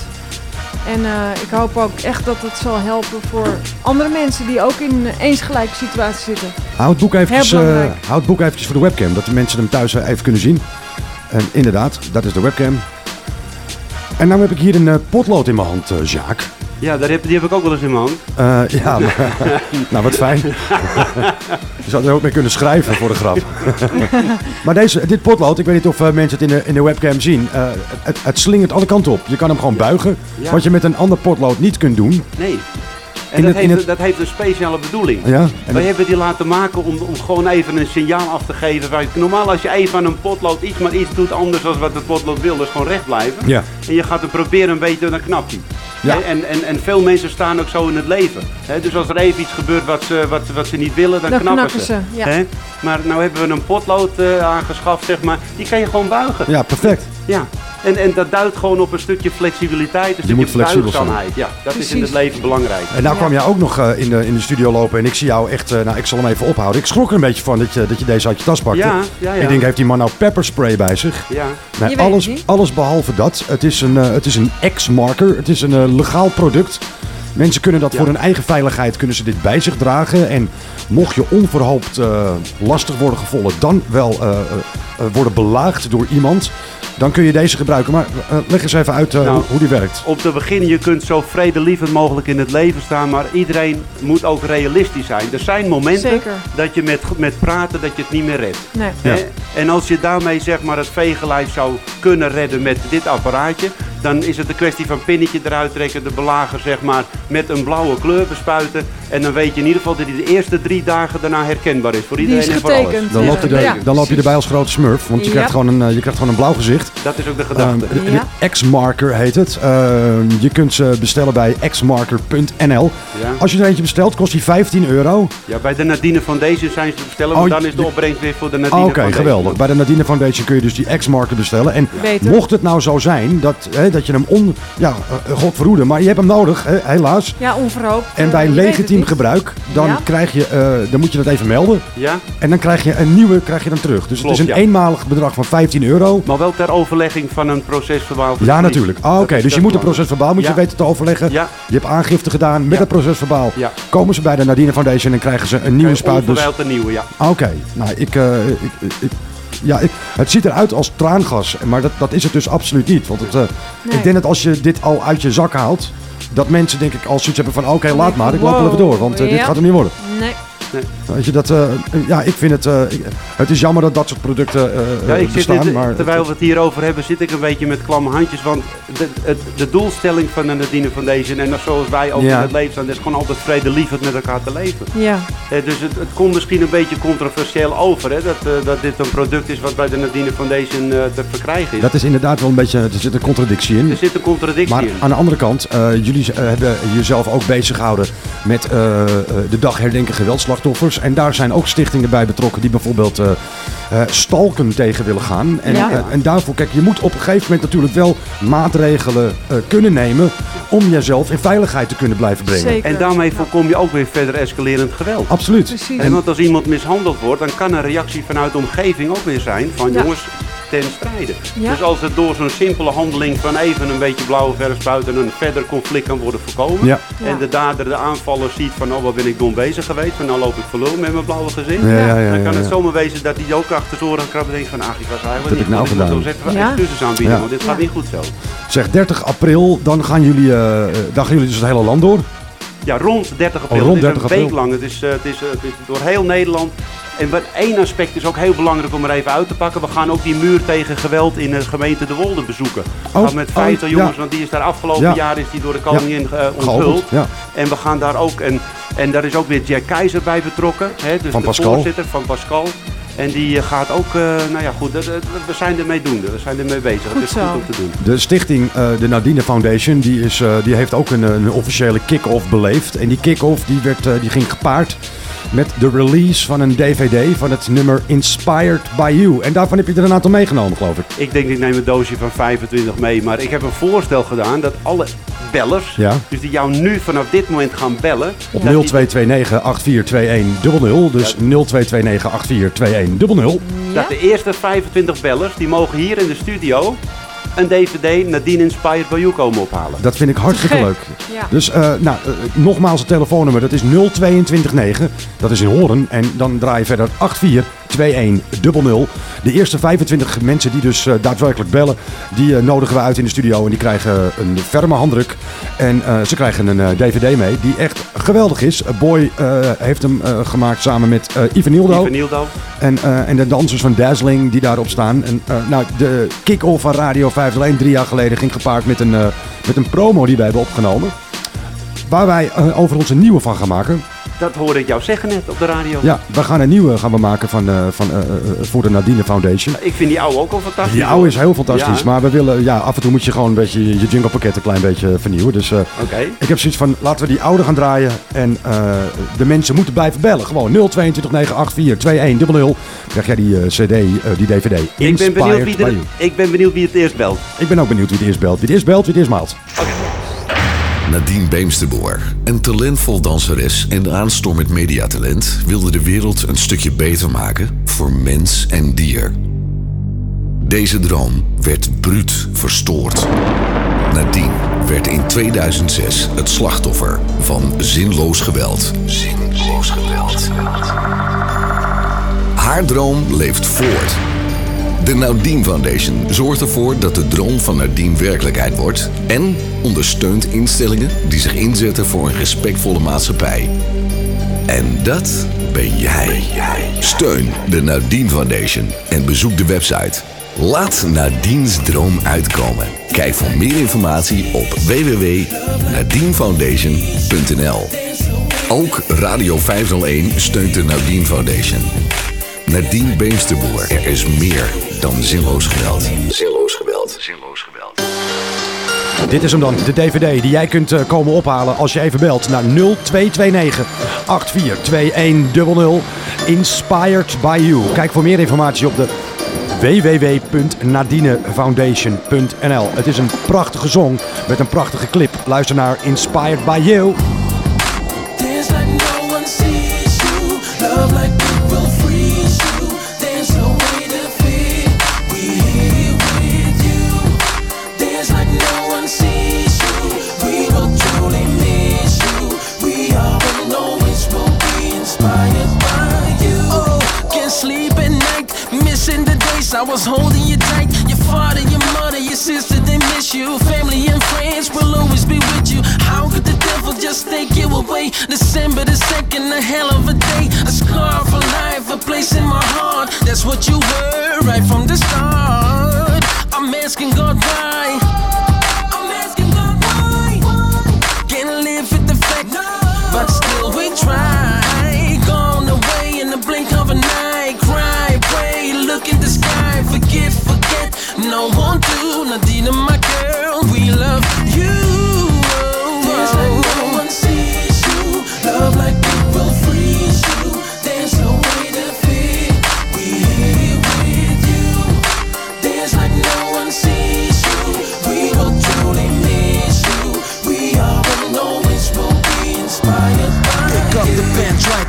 En eh, ik hoop ook echt dat het zal helpen voor andere mensen die ook in een eensgelijke situatie zitten. Houd het boek eventjes, eh, houd het boek eventjes voor de webcam, dat de mensen hem thuis eh, even kunnen zien. En inderdaad, dat is de webcam. En nu heb ik hier een eh, potlood in mijn hand, eh Jaak. Ja, daar heb, die heb ik ook wel eens in mijn hand. Eh, ja, maar- nou wat fijn. Je zou er ook mee kunnen schrijven voor de grap. maar deze, dit potlood, ik weet niet of eh, mensen het in de, in de webcam zien. eh, het, het slingert alle kanten op. Je kan hem gewoon buigen. Ja. Wat je met een ander potlood niet kunt doen. Nee. En dat, het- heeft, het- dat heeft een speciale bedoeling. Ja, Wij dat- hebben die laten maken om, om gewoon even een signaal af te geven. Normaal als je even aan een potlood iets maar iets doet anders dan wat het potlood wil, dus gewoon recht blijven. Ja. En je gaat hem proberen een beetje, dan knapt hij. Ja. En, en, en veel mensen staan ook zo in het leven. Hè, Dus als er even iets gebeurt wat ze, wat, wat ze niet willen, dan, Dan knappen, knappen ze. ze, ja. Hè? Maar nou hebben we een potlood eh, aangeschaft, zeg maar. Die kan je gewoon buigen. Ja, perfect. Ja. En, en dat duidt gewoon op een stukje flexibiliteit, een Je stukje moet flexibel zijn. buigzaamheid. Ja, dat is in het leven belangrijk. En nou kwam jij ook nog eh, in, de, in de studio lopen en ik zie jou echt, eh, nou ik zal hem even ophouden. Ik schrok er een beetje van dat je, dat je deze uit je tas pakte. Ja, ja, ja. Ik denk, heeft die man nou pepperspray bij zich? Ja. Nee, alles, alles behalve dat. Het is een, eh, het is een X-marker. Het is een legaal product. Mensen kunnen dat Ja. voor hun eigen veiligheid kunnen ze dit bij zich dragen. En mocht je onverhoopt eh, lastig worden gevallen, dan wel eh, eh, worden belaagd door iemand, dan kun je deze gebruiken. Maar leg eens even uit Nou, hoe, die werkt. Om te beginnen, je kunt zo vredelievend mogelijk in het leven staan, maar iedereen moet ook realistisch zijn. Er zijn momenten Zeker. dat je met, met praten dat je het niet meer redt. Nee. Ja. En als je daarmee zeg maar het veegelijf zou kunnen redden met dit apparaatje, dan is het een kwestie van pinnetje eruit trekken, de belager zeg maar met een blauwe kleur bespuiten. En dan weet je in ieder geval dat hij de eerste drie dagen daarna herkenbaar is voor Die iedereen en voor alles. Dan, loop je, er, Ja, dan loop je erbij als grote smurf, want je, Ja. krijgt, gewoon een, eh, je krijgt gewoon een blauw gezicht. Dat is ook de gedachte. Ehm, de- Ja. X-marker heet het. Ehm, je kunt ze bestellen bij xmarker.nl. Ja. Als je er eentje bestelt, kost die 15 euro. Ja, bij de Nadine Foundation zijn ze te bestellen, Oh, want dan is de opbrengst weer voor de Nadine Ah, Oké, Foundation. geweldig. Bij de Nadine Foundation kun je dus die X-marker bestellen. En mocht het nou zo zijn dat, hè, dat je hem on... Ja, eh, god verhoede, maar je hebt hem nodig, hè, helaas. Ja, onverhoopt. En bij legitiem gebruik, dan, Ja. krijg je, eh, dan moet je dat even melden. Ja, En dan krijg je een nieuwe krijg je dan terug. Dus Klopt, het is een ja. eenmalig bedrag van 15 euro. maar wel ter overlegging van een procesverbaal. Ja, natuurlijk. Ah, Oké, dus je moet een procesverbaal moet je weten te overleggen. Ja. Je hebt aangifte gedaan met Ja. het procesverbaal. Ja. Komen ze bij de Nadine Foundation en krijgen ze een nieuwe spuitbus. Onverwijld een nieuwe, ja. Ah, Oké, nou ik, eh, ik, ik, ja, ik- het ziet eruit als traangas, maar dat, dat is het dus absoluut niet. Want het, eh, Nee. ik denk dat als je dit al uit je zak haalt, dat mensen denk ik al zoiets hebben van oké, laat maar, ik loop wel even door, want eh, dit gaat hem niet worden. Nee. Weet je, dat, eh, ja, ik vind het, eh, het is jammer dat dat soort producten eh, Ja, ik zit, bestaan, in- maar... terwijl we het hierover hebben, zit ik een beetje met klamme handjes. Want de, het- de doelstelling van de Nadine Foundation, en zoals wij ook Ja. in het leven staan, is gewoon altijd vredelievend met elkaar te leven. Ja. Eh, dus het, het komt misschien een beetje controversieel over, hè, dat, eh, dat dit een product is wat bij de Nadine Foundation eh, te verkrijgen is. Dat is inderdaad wel een beetje, er zit een contradictie in. Er zit een contradictie Maar in. aan de andere kant, eh, jullie hebben jezelf ook bezig gehouden met eh, eh, de dag herdenken En daar zijn ook stichtingen bij betrokken die bijvoorbeeld eh, eh, stalken tegen willen gaan. En, Ja. eh, en daarvoor, kijk, je moet op een gegeven moment natuurlijk wel maatregelen eh, kunnen nemen om jezelf in veiligheid te kunnen blijven brengen. Zeker. En daarmee voorkom je ook weer verder escalerend geweld. Absoluut. Precies. En want als iemand mishandeld wordt, dan kan een reactie vanuit de omgeving ook weer zijn van Ja. jongens ten strijde. Ja. Dus als het door zo'n simpele handeling van even een beetje blauwe verf spuiten een verder conflict kan worden voorkomen. Ja. Ja. En de dader, de aanvaller ziet van oh wat ben ik dom bezig geweest, van nou loop ik lul met mijn blauwe gezicht. Ja, ja, ja, dan kan ja, het zomaar wezen dat hij ook achter zijn oren krabben en denkt van ach ik was eigenlijk heb niet ik nou gedaan? Ja. excuses aanbieden, Ja. want dit gaat niet goed zo. Zeg 30 april, dan gaan jullie, eh, dan gaan jullie dus het hele land door. Ja, rond 30 april. Oh, rond het is 30 een week april. lang. Het is, eh, het, is, eh, het is door heel Nederland. En wat één aspect is ook heel belangrijk om er even uit te pakken. We gaan ook die muur tegen geweld in de gemeente De Wolde bezoeken. We Oh, gaan met oh, 50 ja. jongens, want die is daar afgelopen Ja. jaar is die door de koningin eh onthuld. En we gaan daar ook, en, en daar is ook weer Jack Keizer bij betrokken. Hè, dus Van de Pascal. voorzitter van Pascal. En die eh, gaat ook, eh, nou ja goed, we zijn ermee doende. We zijn ermee bezig. Goed het is zo. goed om te doen. De stichting, eh, de Nadine Foundation, die, is, eh, die heeft ook een, een officiële kick-off beleefd. En die kick-off die werd, eh, die ging gepaard met de release van een DVD van het nummer Inspired by You. En daarvan heb je er een aantal meegenomen, geloof ik. Ik denk ik neem een doosje van 25 mee. Maar ik heb een voorstel gedaan dat alle bellers, Ja. dus die jou nu vanaf dit moment gaan bellen. Op dat die- 0229-842100. Dus 0229-842100. Dat de eerste 25 bellers, die mogen hier in de studio een DVD Nadine Inspired by You komen ophalen. Dat vind ik hartstikke leuk. Ja. Dus eh, nou, eh, nogmaals het telefoonnummer, dat is 0229. Dat is in Horen. En dan draai je verder 842100. De eerste 25 mensen die dus eh, daadwerkelijk bellen, die eh, nodigen we uit in de studio. En die krijgen een ferme handdruk. En eh, ze krijgen een DVD mee die echt geweldig is. Boy heeft hem gemaakt samen met Ivanildo. Ivan Nieldo. En, en de dansers van Dazzling die daarop staan. En, nou, de kick-off van Radio 501 drie jaar geleden ging gepaard met een, met een promo die wij hebben opgenomen. Waar wij over onze nieuwe van gaan maken. Dat hoorde ik jou zeggen net op de radio. Ja, we gaan een nieuwe gaan we maken van, eh, van, eh, eh, voor de Nadine Foundation. Ik vind die oude ook al fantastisch. Die oude is heel fantastisch, Ja. maar we willen, ja, af en toe moet je gewoon een beetje je jingle pakket een klein beetje vernieuwen. Dus ik heb zoiets van, laten we die oude gaan draaien en de mensen moeten blijven bellen. Gewoon 022 984 2100. Krijg jij die cd, die dvd. Ik ben, Inspired benieuwd wie er, ik ben benieuwd wie het eerst belt. Ik ben ook benieuwd wie het eerst belt. Wie het eerst belt, wie het eerst maalt. Nadine Beemsterboer, een talentvol danseres en aanstormend mediatalent, wilde de wereld een stukje beter maken voor mens en dier. Deze droom werd bruut verstoord. Nadine werd in 2006 het slachtoffer van zinloos geweld. Zinloos geweld. Haar droom leeft voort. De Nadine Foundation zorgt ervoor dat de droom van Nadine werkelijkheid wordt en ondersteunt instellingen die zich inzetten voor een respectvolle maatschappij. En dat ben jij. Steun de Nadine Foundation en bezoek de website. Laat Nadine's droom uitkomen. Kijk voor meer informatie op www.nadinefoundation.nl. Ook Radio 501 steunt de Nadine Foundation. Nadine Beemsterboer. Er is meer dan zinloos geweld. Zinloos geweld. Zinloos geweld. Dit is hem dan, de DVD die jij kunt eh, komen ophalen als je even belt naar 0229 842100. Inspired by You. Kijk voor meer informatie op de www.nadinefoundation.nl. Het is een prachtige song met een prachtige clip. Luister naar Inspired by You. I was holding you tight. Your father, your mother, your sister, they miss you. Family and friends will always be with you. How could the devil just take you away? December the second, a hell of a day. A scar for life, a place in my heart. That's what you were right from the start. I'm asking God why. I'm asking God why. Can't live with the fact, but still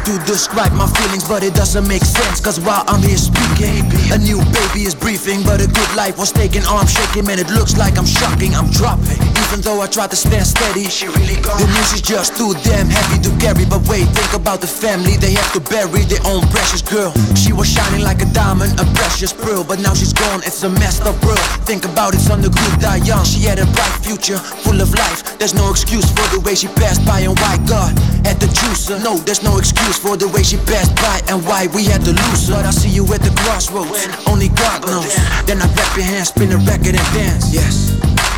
to describe my feelings, but it doesn't make sense. Cause while I'm here speaking, a new baby is briefing, but a good life was taken. Arm shaking, man, it looks like I'm shocking, I'm dropping. Even though I try to stand steady, she really gone. The news is just too damn heavy to carry. But wait, think about the family, they have to bury their own precious girl. She was shining like a diamond, a precious pearl, but now she's gone, it's a messed up world. Think about it, son, the good die young. She had a bright future, full of life. There's no excuse for the way she passed by, and why God to choose her. No, there's no excuse for the way she passed by, and why we had to lose her. But I see you at the crossroads, only God knows. Then I grab your hand, spin a record and dance. Yes.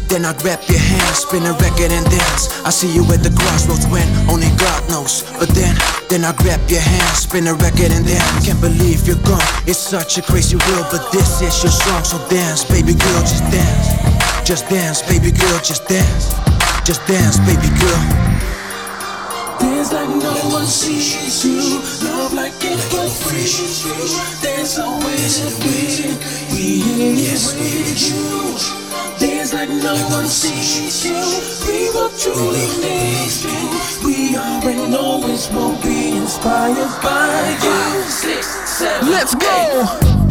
Then I grab your hand, spin a record and dance. I see you at the crossroads when only God knows. But then, then I grab your hand, spin a record and dance. Can't believe you're gone. It's such a crazy world, but this is your song, so dance, baby girl, just dance. Just dance, baby girl, just dance. Just dance, baby girl. Dance like no one sees you. Love like it will freeze you. There's no way to be. We here with you. There's like no one sees you. We will truly miss you. We are and always will be inspired by you. Six, seven, Let's go. There's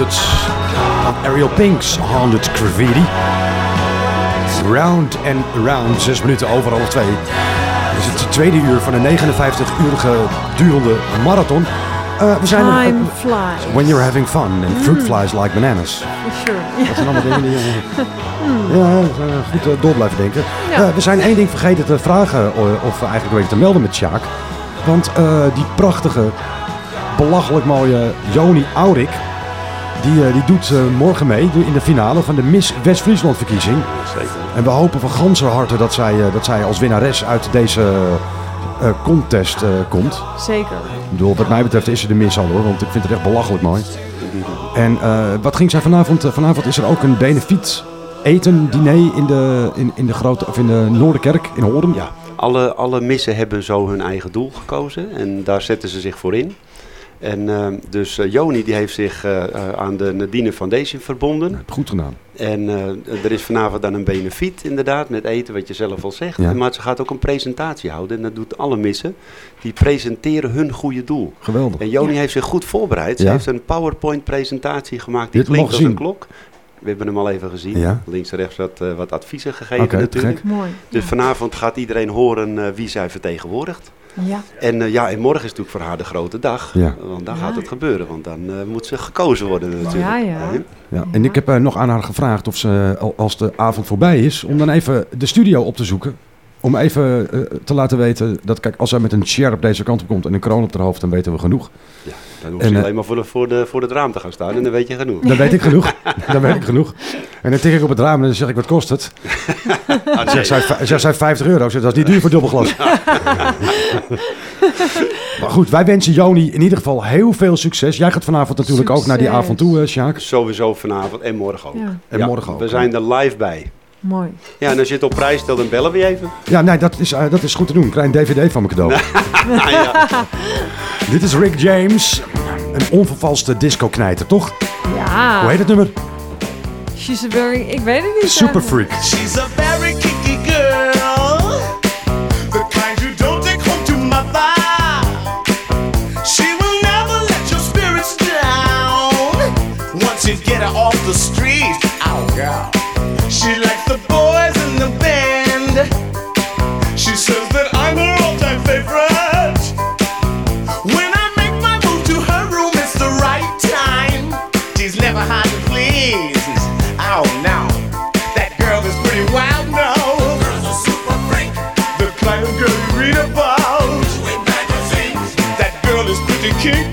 Haunted. Ariel Pink's Haunted Graffiti. Round and round, 6 minuten over half twee. Is het tweede uur van een 59-urige durende marathon. Eh, we zijn flies. When you're having fun and fruit Mm. flies like bananas. Sure. Dat zijn allemaal dingen die... eh. Ja, eh, goed eh, door blijven denken. Ja. Eh, we zijn één ding vergeten te vragen, eh, of eigenlijk weten te melden met Sjaak. Want eh, die prachtige, belachelijk mooie Joni Aurik, die, eh, die doet eh, morgen mee in de finale van de Miss West-Friesland verkiezing. En we hopen van ganser harte dat zij, eh, dat zij als winnares uit deze eh, contest eh, komt. Zeker. Ik bedoel, wat mij betreft is ze de Miss al hoor, want ik vind het echt belachelijk mooi. En eh, wat ging zij vanavond? Vanavond is er ook een benefiet eten, diner in de, in, in de, grote, of in de Noorderkerk in Hoorn. Ja, alle, alle missen hebben zo hun eigen doel gekozen en daar zetten ze zich voor in. En eh, dus eh, Joni die heeft zich eh, eh, aan de Nadine Foundation verbonden. Goed gedaan. En eh, er is vanavond dan een benefiet inderdaad, met eten wat je zelf al zegt. Ja. Maar ze gaat ook een presentatie houden en dat doet alle missen. Die presenteren hun goede doel. Geweldig. En Joni heeft zich goed voorbereid. Ze Ja. heeft een PowerPoint presentatie gemaakt die Dit klinkt als een zien. klok. We hebben hem al even gezien. Ja. Links en rechts wat, wat adviezen gegeven Oké, natuurlijk. gek. Mooi. Dus vanavond gaat iedereen horen eh, wie zij vertegenwoordigt. Ja. En, eh, ja, en morgen is natuurlijk voor haar de grote dag. Ja. Want dan Ja. gaat het gebeuren. Want dan eh, moet ze gekozen worden natuurlijk. Ja, ja. Ja, en ik heb eh, nog aan haar gevraagd of ze, al- als de avond voorbij is, om dan even de studio op te zoeken. Om even eh, te laten weten dat, kijk, als zij met een sjerp deze kant op komt en een kroon op haar hoofd, dan weten we genoeg. Ja, dan hoeft En, ze eh, alleen maar voor, de, voor, de, voor het raam te gaan staan en dan weet je genoeg. Dan weet ik genoeg. dan weet ik genoeg. En dan tik ik op het raam en dan zeg ik, wat kost het? Ah, zegt zij, v- zegt zij 50 euro. Zeg, dat is niet duur voor dubbelglas. maar goed, wij wensen Joni in ieder geval heel veel succes. Jij gaat vanavond natuurlijk ook naar die avond toe, Sjaak. Sowieso vanavond en morgen ook. Ja. En morgen ook. We zijn er live bij. Mooi. Ja, en als je het op prijs stelt, dan bellen we je even. Ja, nee, dat is, eh, dat is goed te doen. Ik krijg een dvd van mijn cadeau. ja. Dit is Rick James. Een onvervalste disco-knijter, toch? Ja. Hoe heet het nummer? She's a very... Ik weet het niet. Super eigenlijk. Freak. She's a very kicky girl, the kind you don't take home to mother. She will never let your spirits down. Once you get her off the street, oh girl. She likes the boys in the band. She says that I'm her all-time favorite. When I make my move to her room, it's the right time. She's never hard to please. Oh no, that girl is pretty wild now. Girl's a super freak. The kind of girl you read about. In magazines. That girl is pretty kinky.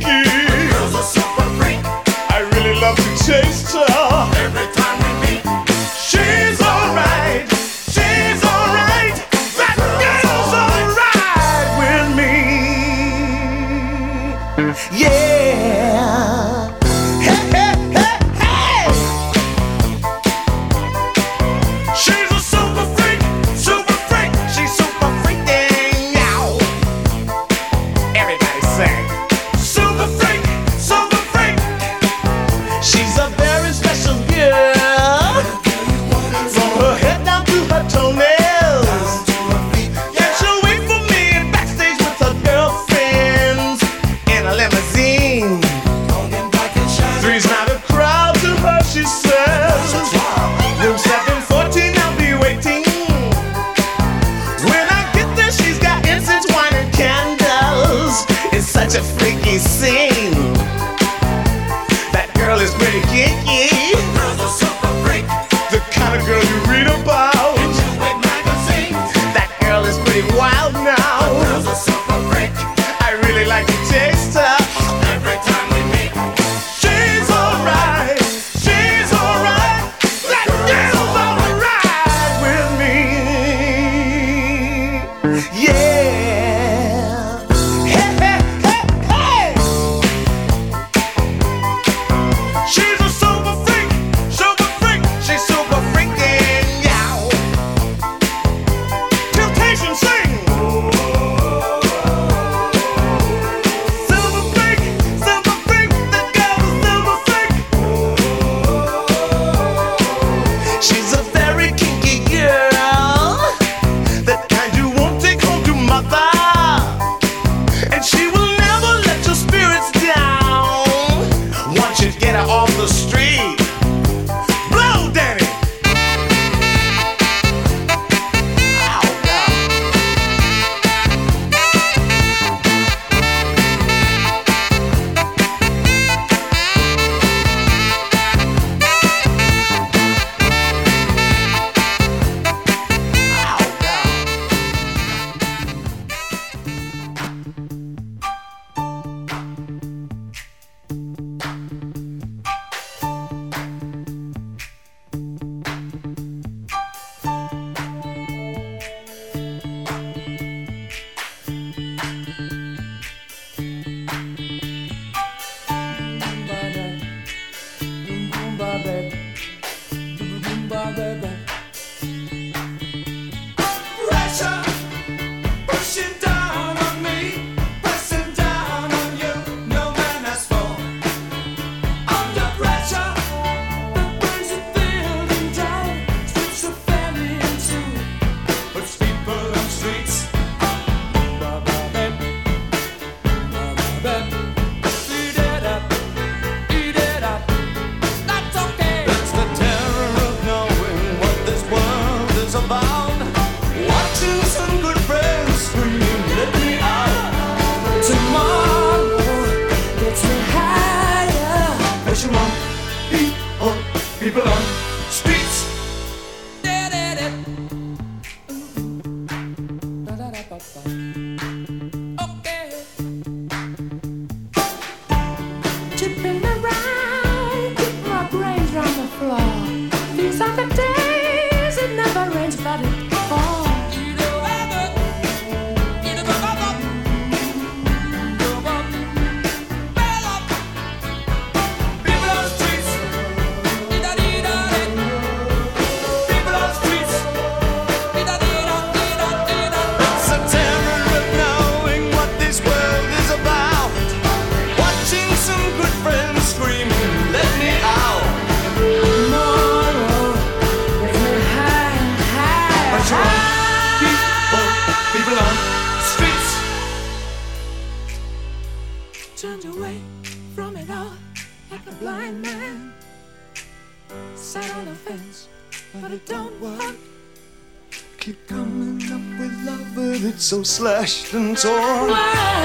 Slashed and torn.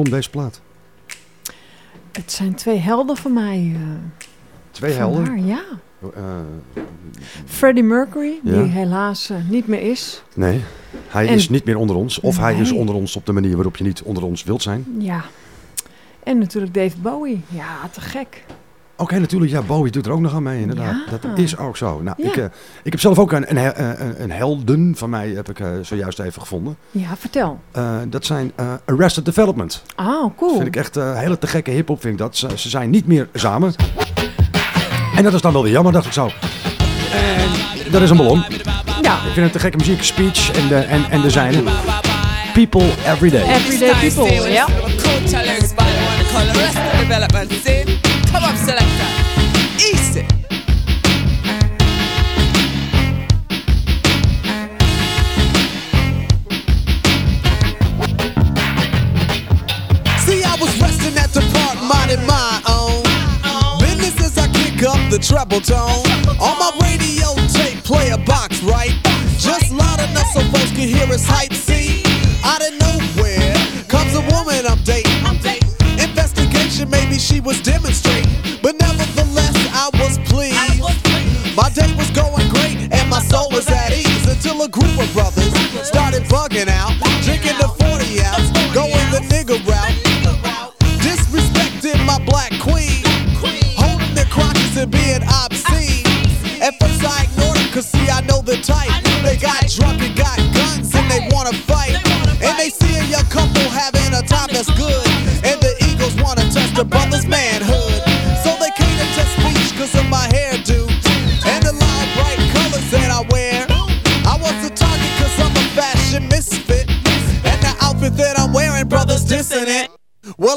Waarom deze plaat? Het zijn twee helden van mij. eh, Twee helden? ja. Eh, Freddie Mercury, Ja. die helaas eh, niet meer is. nee, hij En- is niet meer onder ons. Of hij is onder ons op de manier waarop je niet onder ons wilt zijn. Ja. En natuurlijk David Bowie. Ja, te gek. Oké, natuurlijk. Ja, Bowie doet er ook nog aan mee, inderdaad. Ja. Dat is ook zo. Nou, Ja. ik, eh, ik heb zelf ook een, eh, een, een helden van mij heb ik eh, zojuist even gevonden. Ja, vertel. Eh, dat zijn eh, Arrested Development. Ah, cool. Vind ik echt hele te gekke hip-hop. Vind ik dat. Ze, ze zijn niet meer samen. En dat is dan wel weer jammer, dacht ik zo. En dat is een ballon. Ja. Ik vind het te gekke muziek. Speech en de, en, en de zijne. People Every Day. Everyday people, ja. Development, Up, selector. Easy. See, I was resting at the park, minding my own business as I kick up the treble tone. On my radio tape, play a box, right? Just loud enough so folks can hear us hype. See, out of nowhere comes a woman I'm dating. Investigation, maybe she was demonstrating, but nevertheless, I was pleased. My day was going great and my soul was at ease until a group of brothers started bugging out, drinking the 40 ounce, going the nigga route, disrespecting my black queen, holding their and being obscene. At first I ignored them, cause see, I know the type. They got drunk and got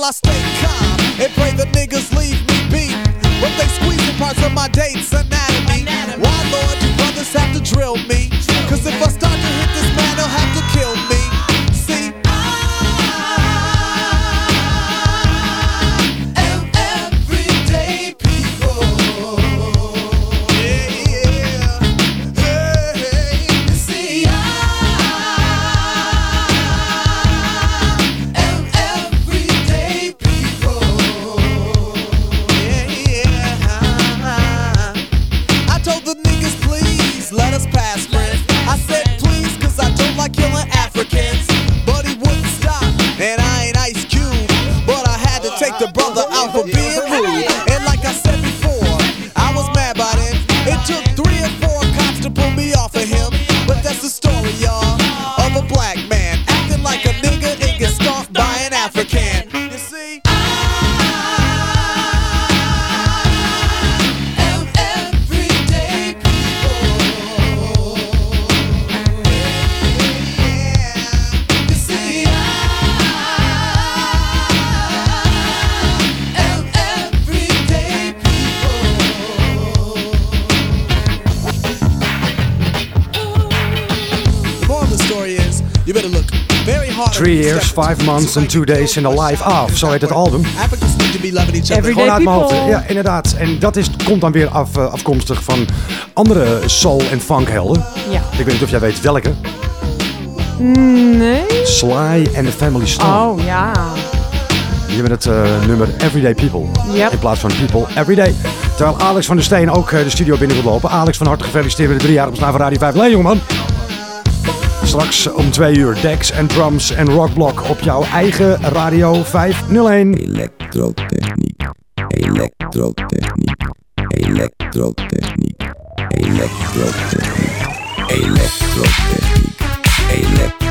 Well, I stay calm and pray the niggas leave me be. But they squeezing parts of my date's five months and two days in a life af. Zo heet het album. Africans need to be loving each other. Gewoon uit mijn hoofd. Ja, inderdaad. En dat is, komt dan weer af, eh, afkomstig van andere soul- en funkhelden. Ja. Ik weet niet of jij weet welke. Nee. Sly and the Family Stone. Oh ja. Die hebben het eh, nummer Everyday People. Yep. In plaats van People Everyday. Terwijl Alex van der Steen ook eh, de studio binnen wil lopen. Alex, van harte gefeliciteerd met de drie jaar op van Radio 5. Leen, jongeman. Straks om twee uur Dex en drums en rockblock op jouw eigen Radio 501. Elektrotechniek, elektrotechniek, elektrotechniek, elektrotechniek, elektrotechniek, elektrotechniek,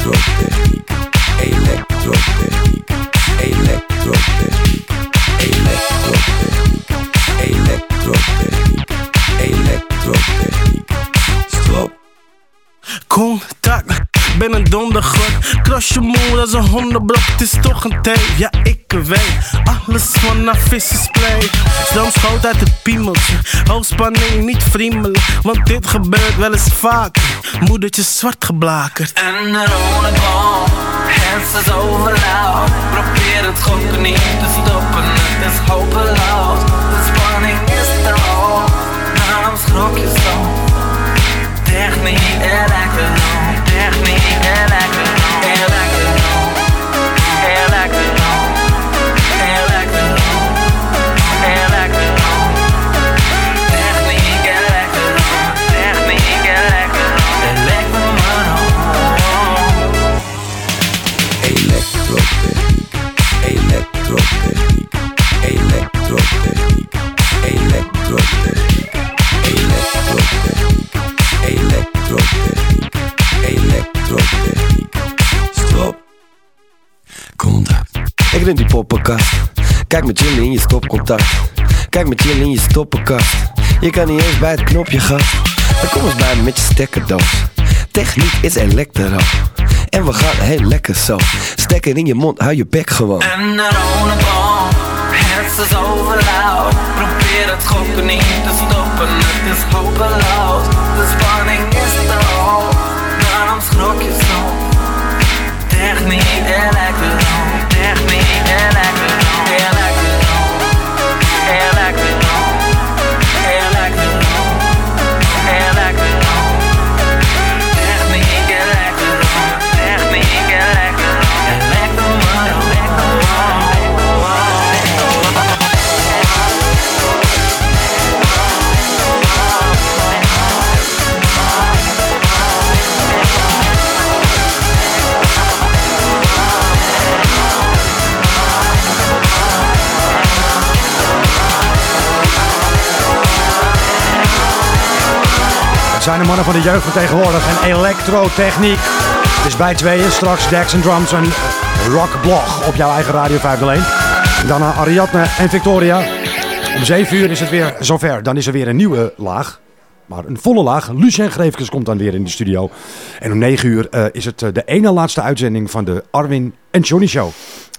een hondenblok, het is toch een thee. Ja, ik weet, alles vanaf vissenspray. Stroomschoot uit het piemeltje, hoogspanning niet friemelen. Want dit gebeurt wel eens vaker. Moedertje zwart geblakerd. En een rode bal, is overloud. Probeer het gokken niet te stoppen, het is hopeloos. De spanning is te hoog, daarom schrok je zo. Techniek, elektro, techniek, elektro, elektro, Kijk met chillen in je stopcontact. Kijk met chillen in je stoppenkast. Je kan niet eens bij het knopje gast. Dan kom eens bij me met je stekkerdoos. Techniek is elektro. En we gaan heel lekker zo. Stekker in je mond, hou je bek gewoon. En bal, het is overloud. Probeer het gokken niet te stoppen, het is hopeloos. De spanning is te hoog, daarom schrok je zo. Techniek, elektro, zijn de mannen van de jeugd van tegenwoordig en elektrotechniek. Dus bij tweeën straks Dex en Drums een rockblog op jouw eigen Radio 501. Daarna Ariadne en Victoria. Om 7 uur is het weer zover. Dan is er weer een nieuwe laag. Maar een volle laag. Lucien Greefkes komt dan weer in de studio. En om 9 uur eh, is het eh, de ene laatste uitzending van de Arwin en Johnny Show.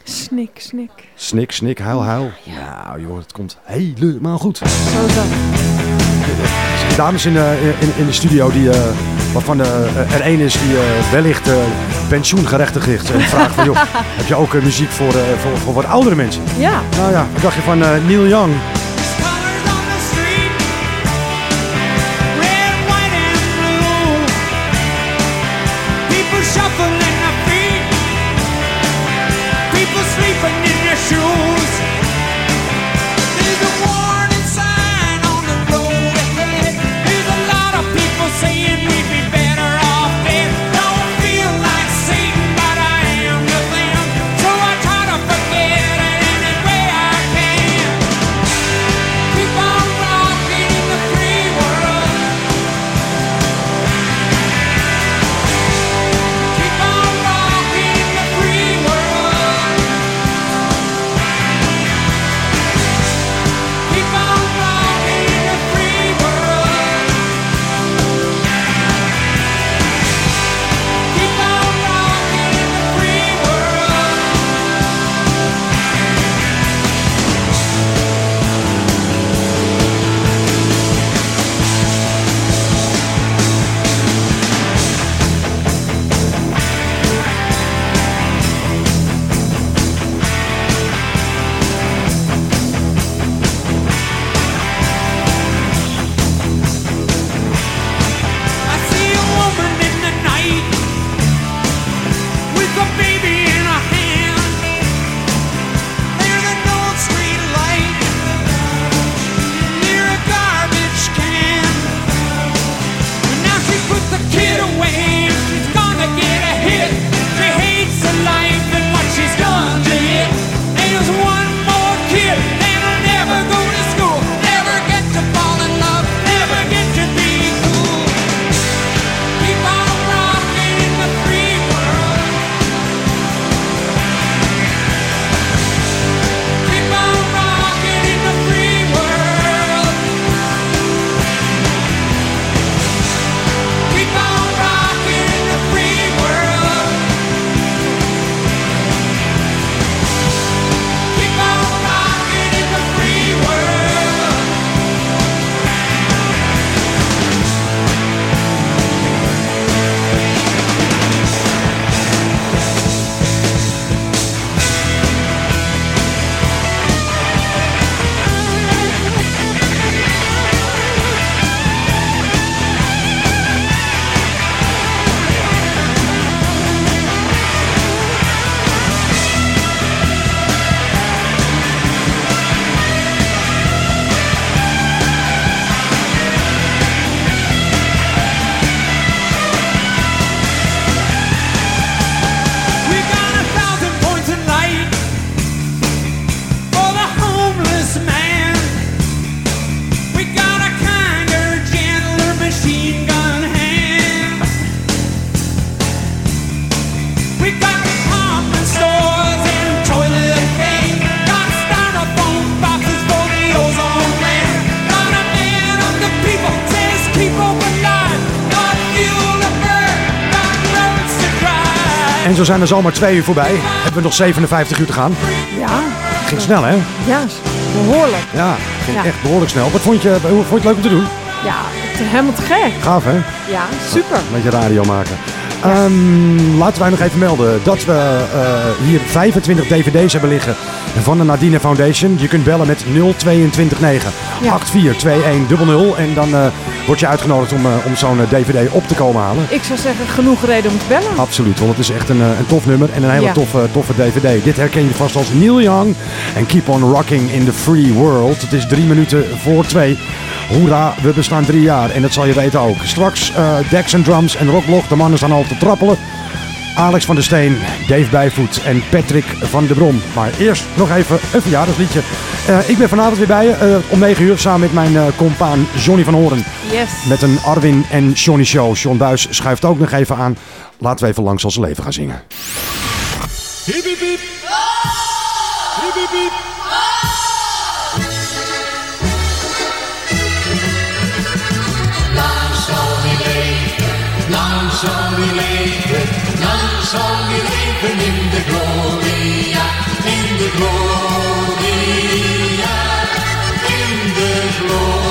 Snik, snik. Snik, snik, huil, huil. Nou joh, het komt helemaal goed. Zo. De dames in, de- in, in de studio, die, eh, waarvan eh, er één is die eh, wellicht eh, pensioengerechtigd is. En vraagt van, joh, heb je ook eh, muziek voor, eh, voor, voor wat oudere mensen? Ja. Nou ja, wat dacht je van eh, Neil Young? Zo zijn er zomaar twee uur voorbij. Hebben we nog 57 uur te gaan. Ja. Ging snel hè? Ja, behoorlijk. Ja, ging Ja. echt behoorlijk snel. Wat vond je, hoe vond je het leuk om te doen? Ja, helemaal te gek. Gaaf hè? Ja, super. Een beetje radio maken. Ehm, laten wij nog even melden dat we eh, hier 25 dvd's hebben liggen van de Nadine Foundation. Je kunt bellen met 0229 Ja. 842100 en dan eh, word je uitgenodigd om, eh, om zo'n eh, dvd op te komen halen. Ik zou zeggen, genoeg reden om te bellen. Absoluut, want het is echt een, eh, een tof nummer en een hele Ja. toffe, toffe DVD. Dit herken je vast als Neil Young en Keep on Rocking in the Free World. Het is drie minuten voor twee. Hoera, we bestaan drie jaar en dat zal je weten ook. Straks eh Dex en Drums en Rockblog, de mannen staan al te trappelen. Alex van der Steen, Dave Bijvoet en Patrick van der Bron. Maar eerst nog even een verjaardagsliedje. Eh, ik ben vanavond weer bij je eh, om 9 uur samen met mijn eh compaan Johnny van Horen. Yes. Met een Arwin en Johnny show. John Buis schuift ook nog even aan. Laten we even langs als leven gaan zingen. Hiep, hiep, hiep. Hiep, hiep, hiep. Lang zal die leven, lang zal die leven, lang zal die leven in de gloria, in de gloria. is.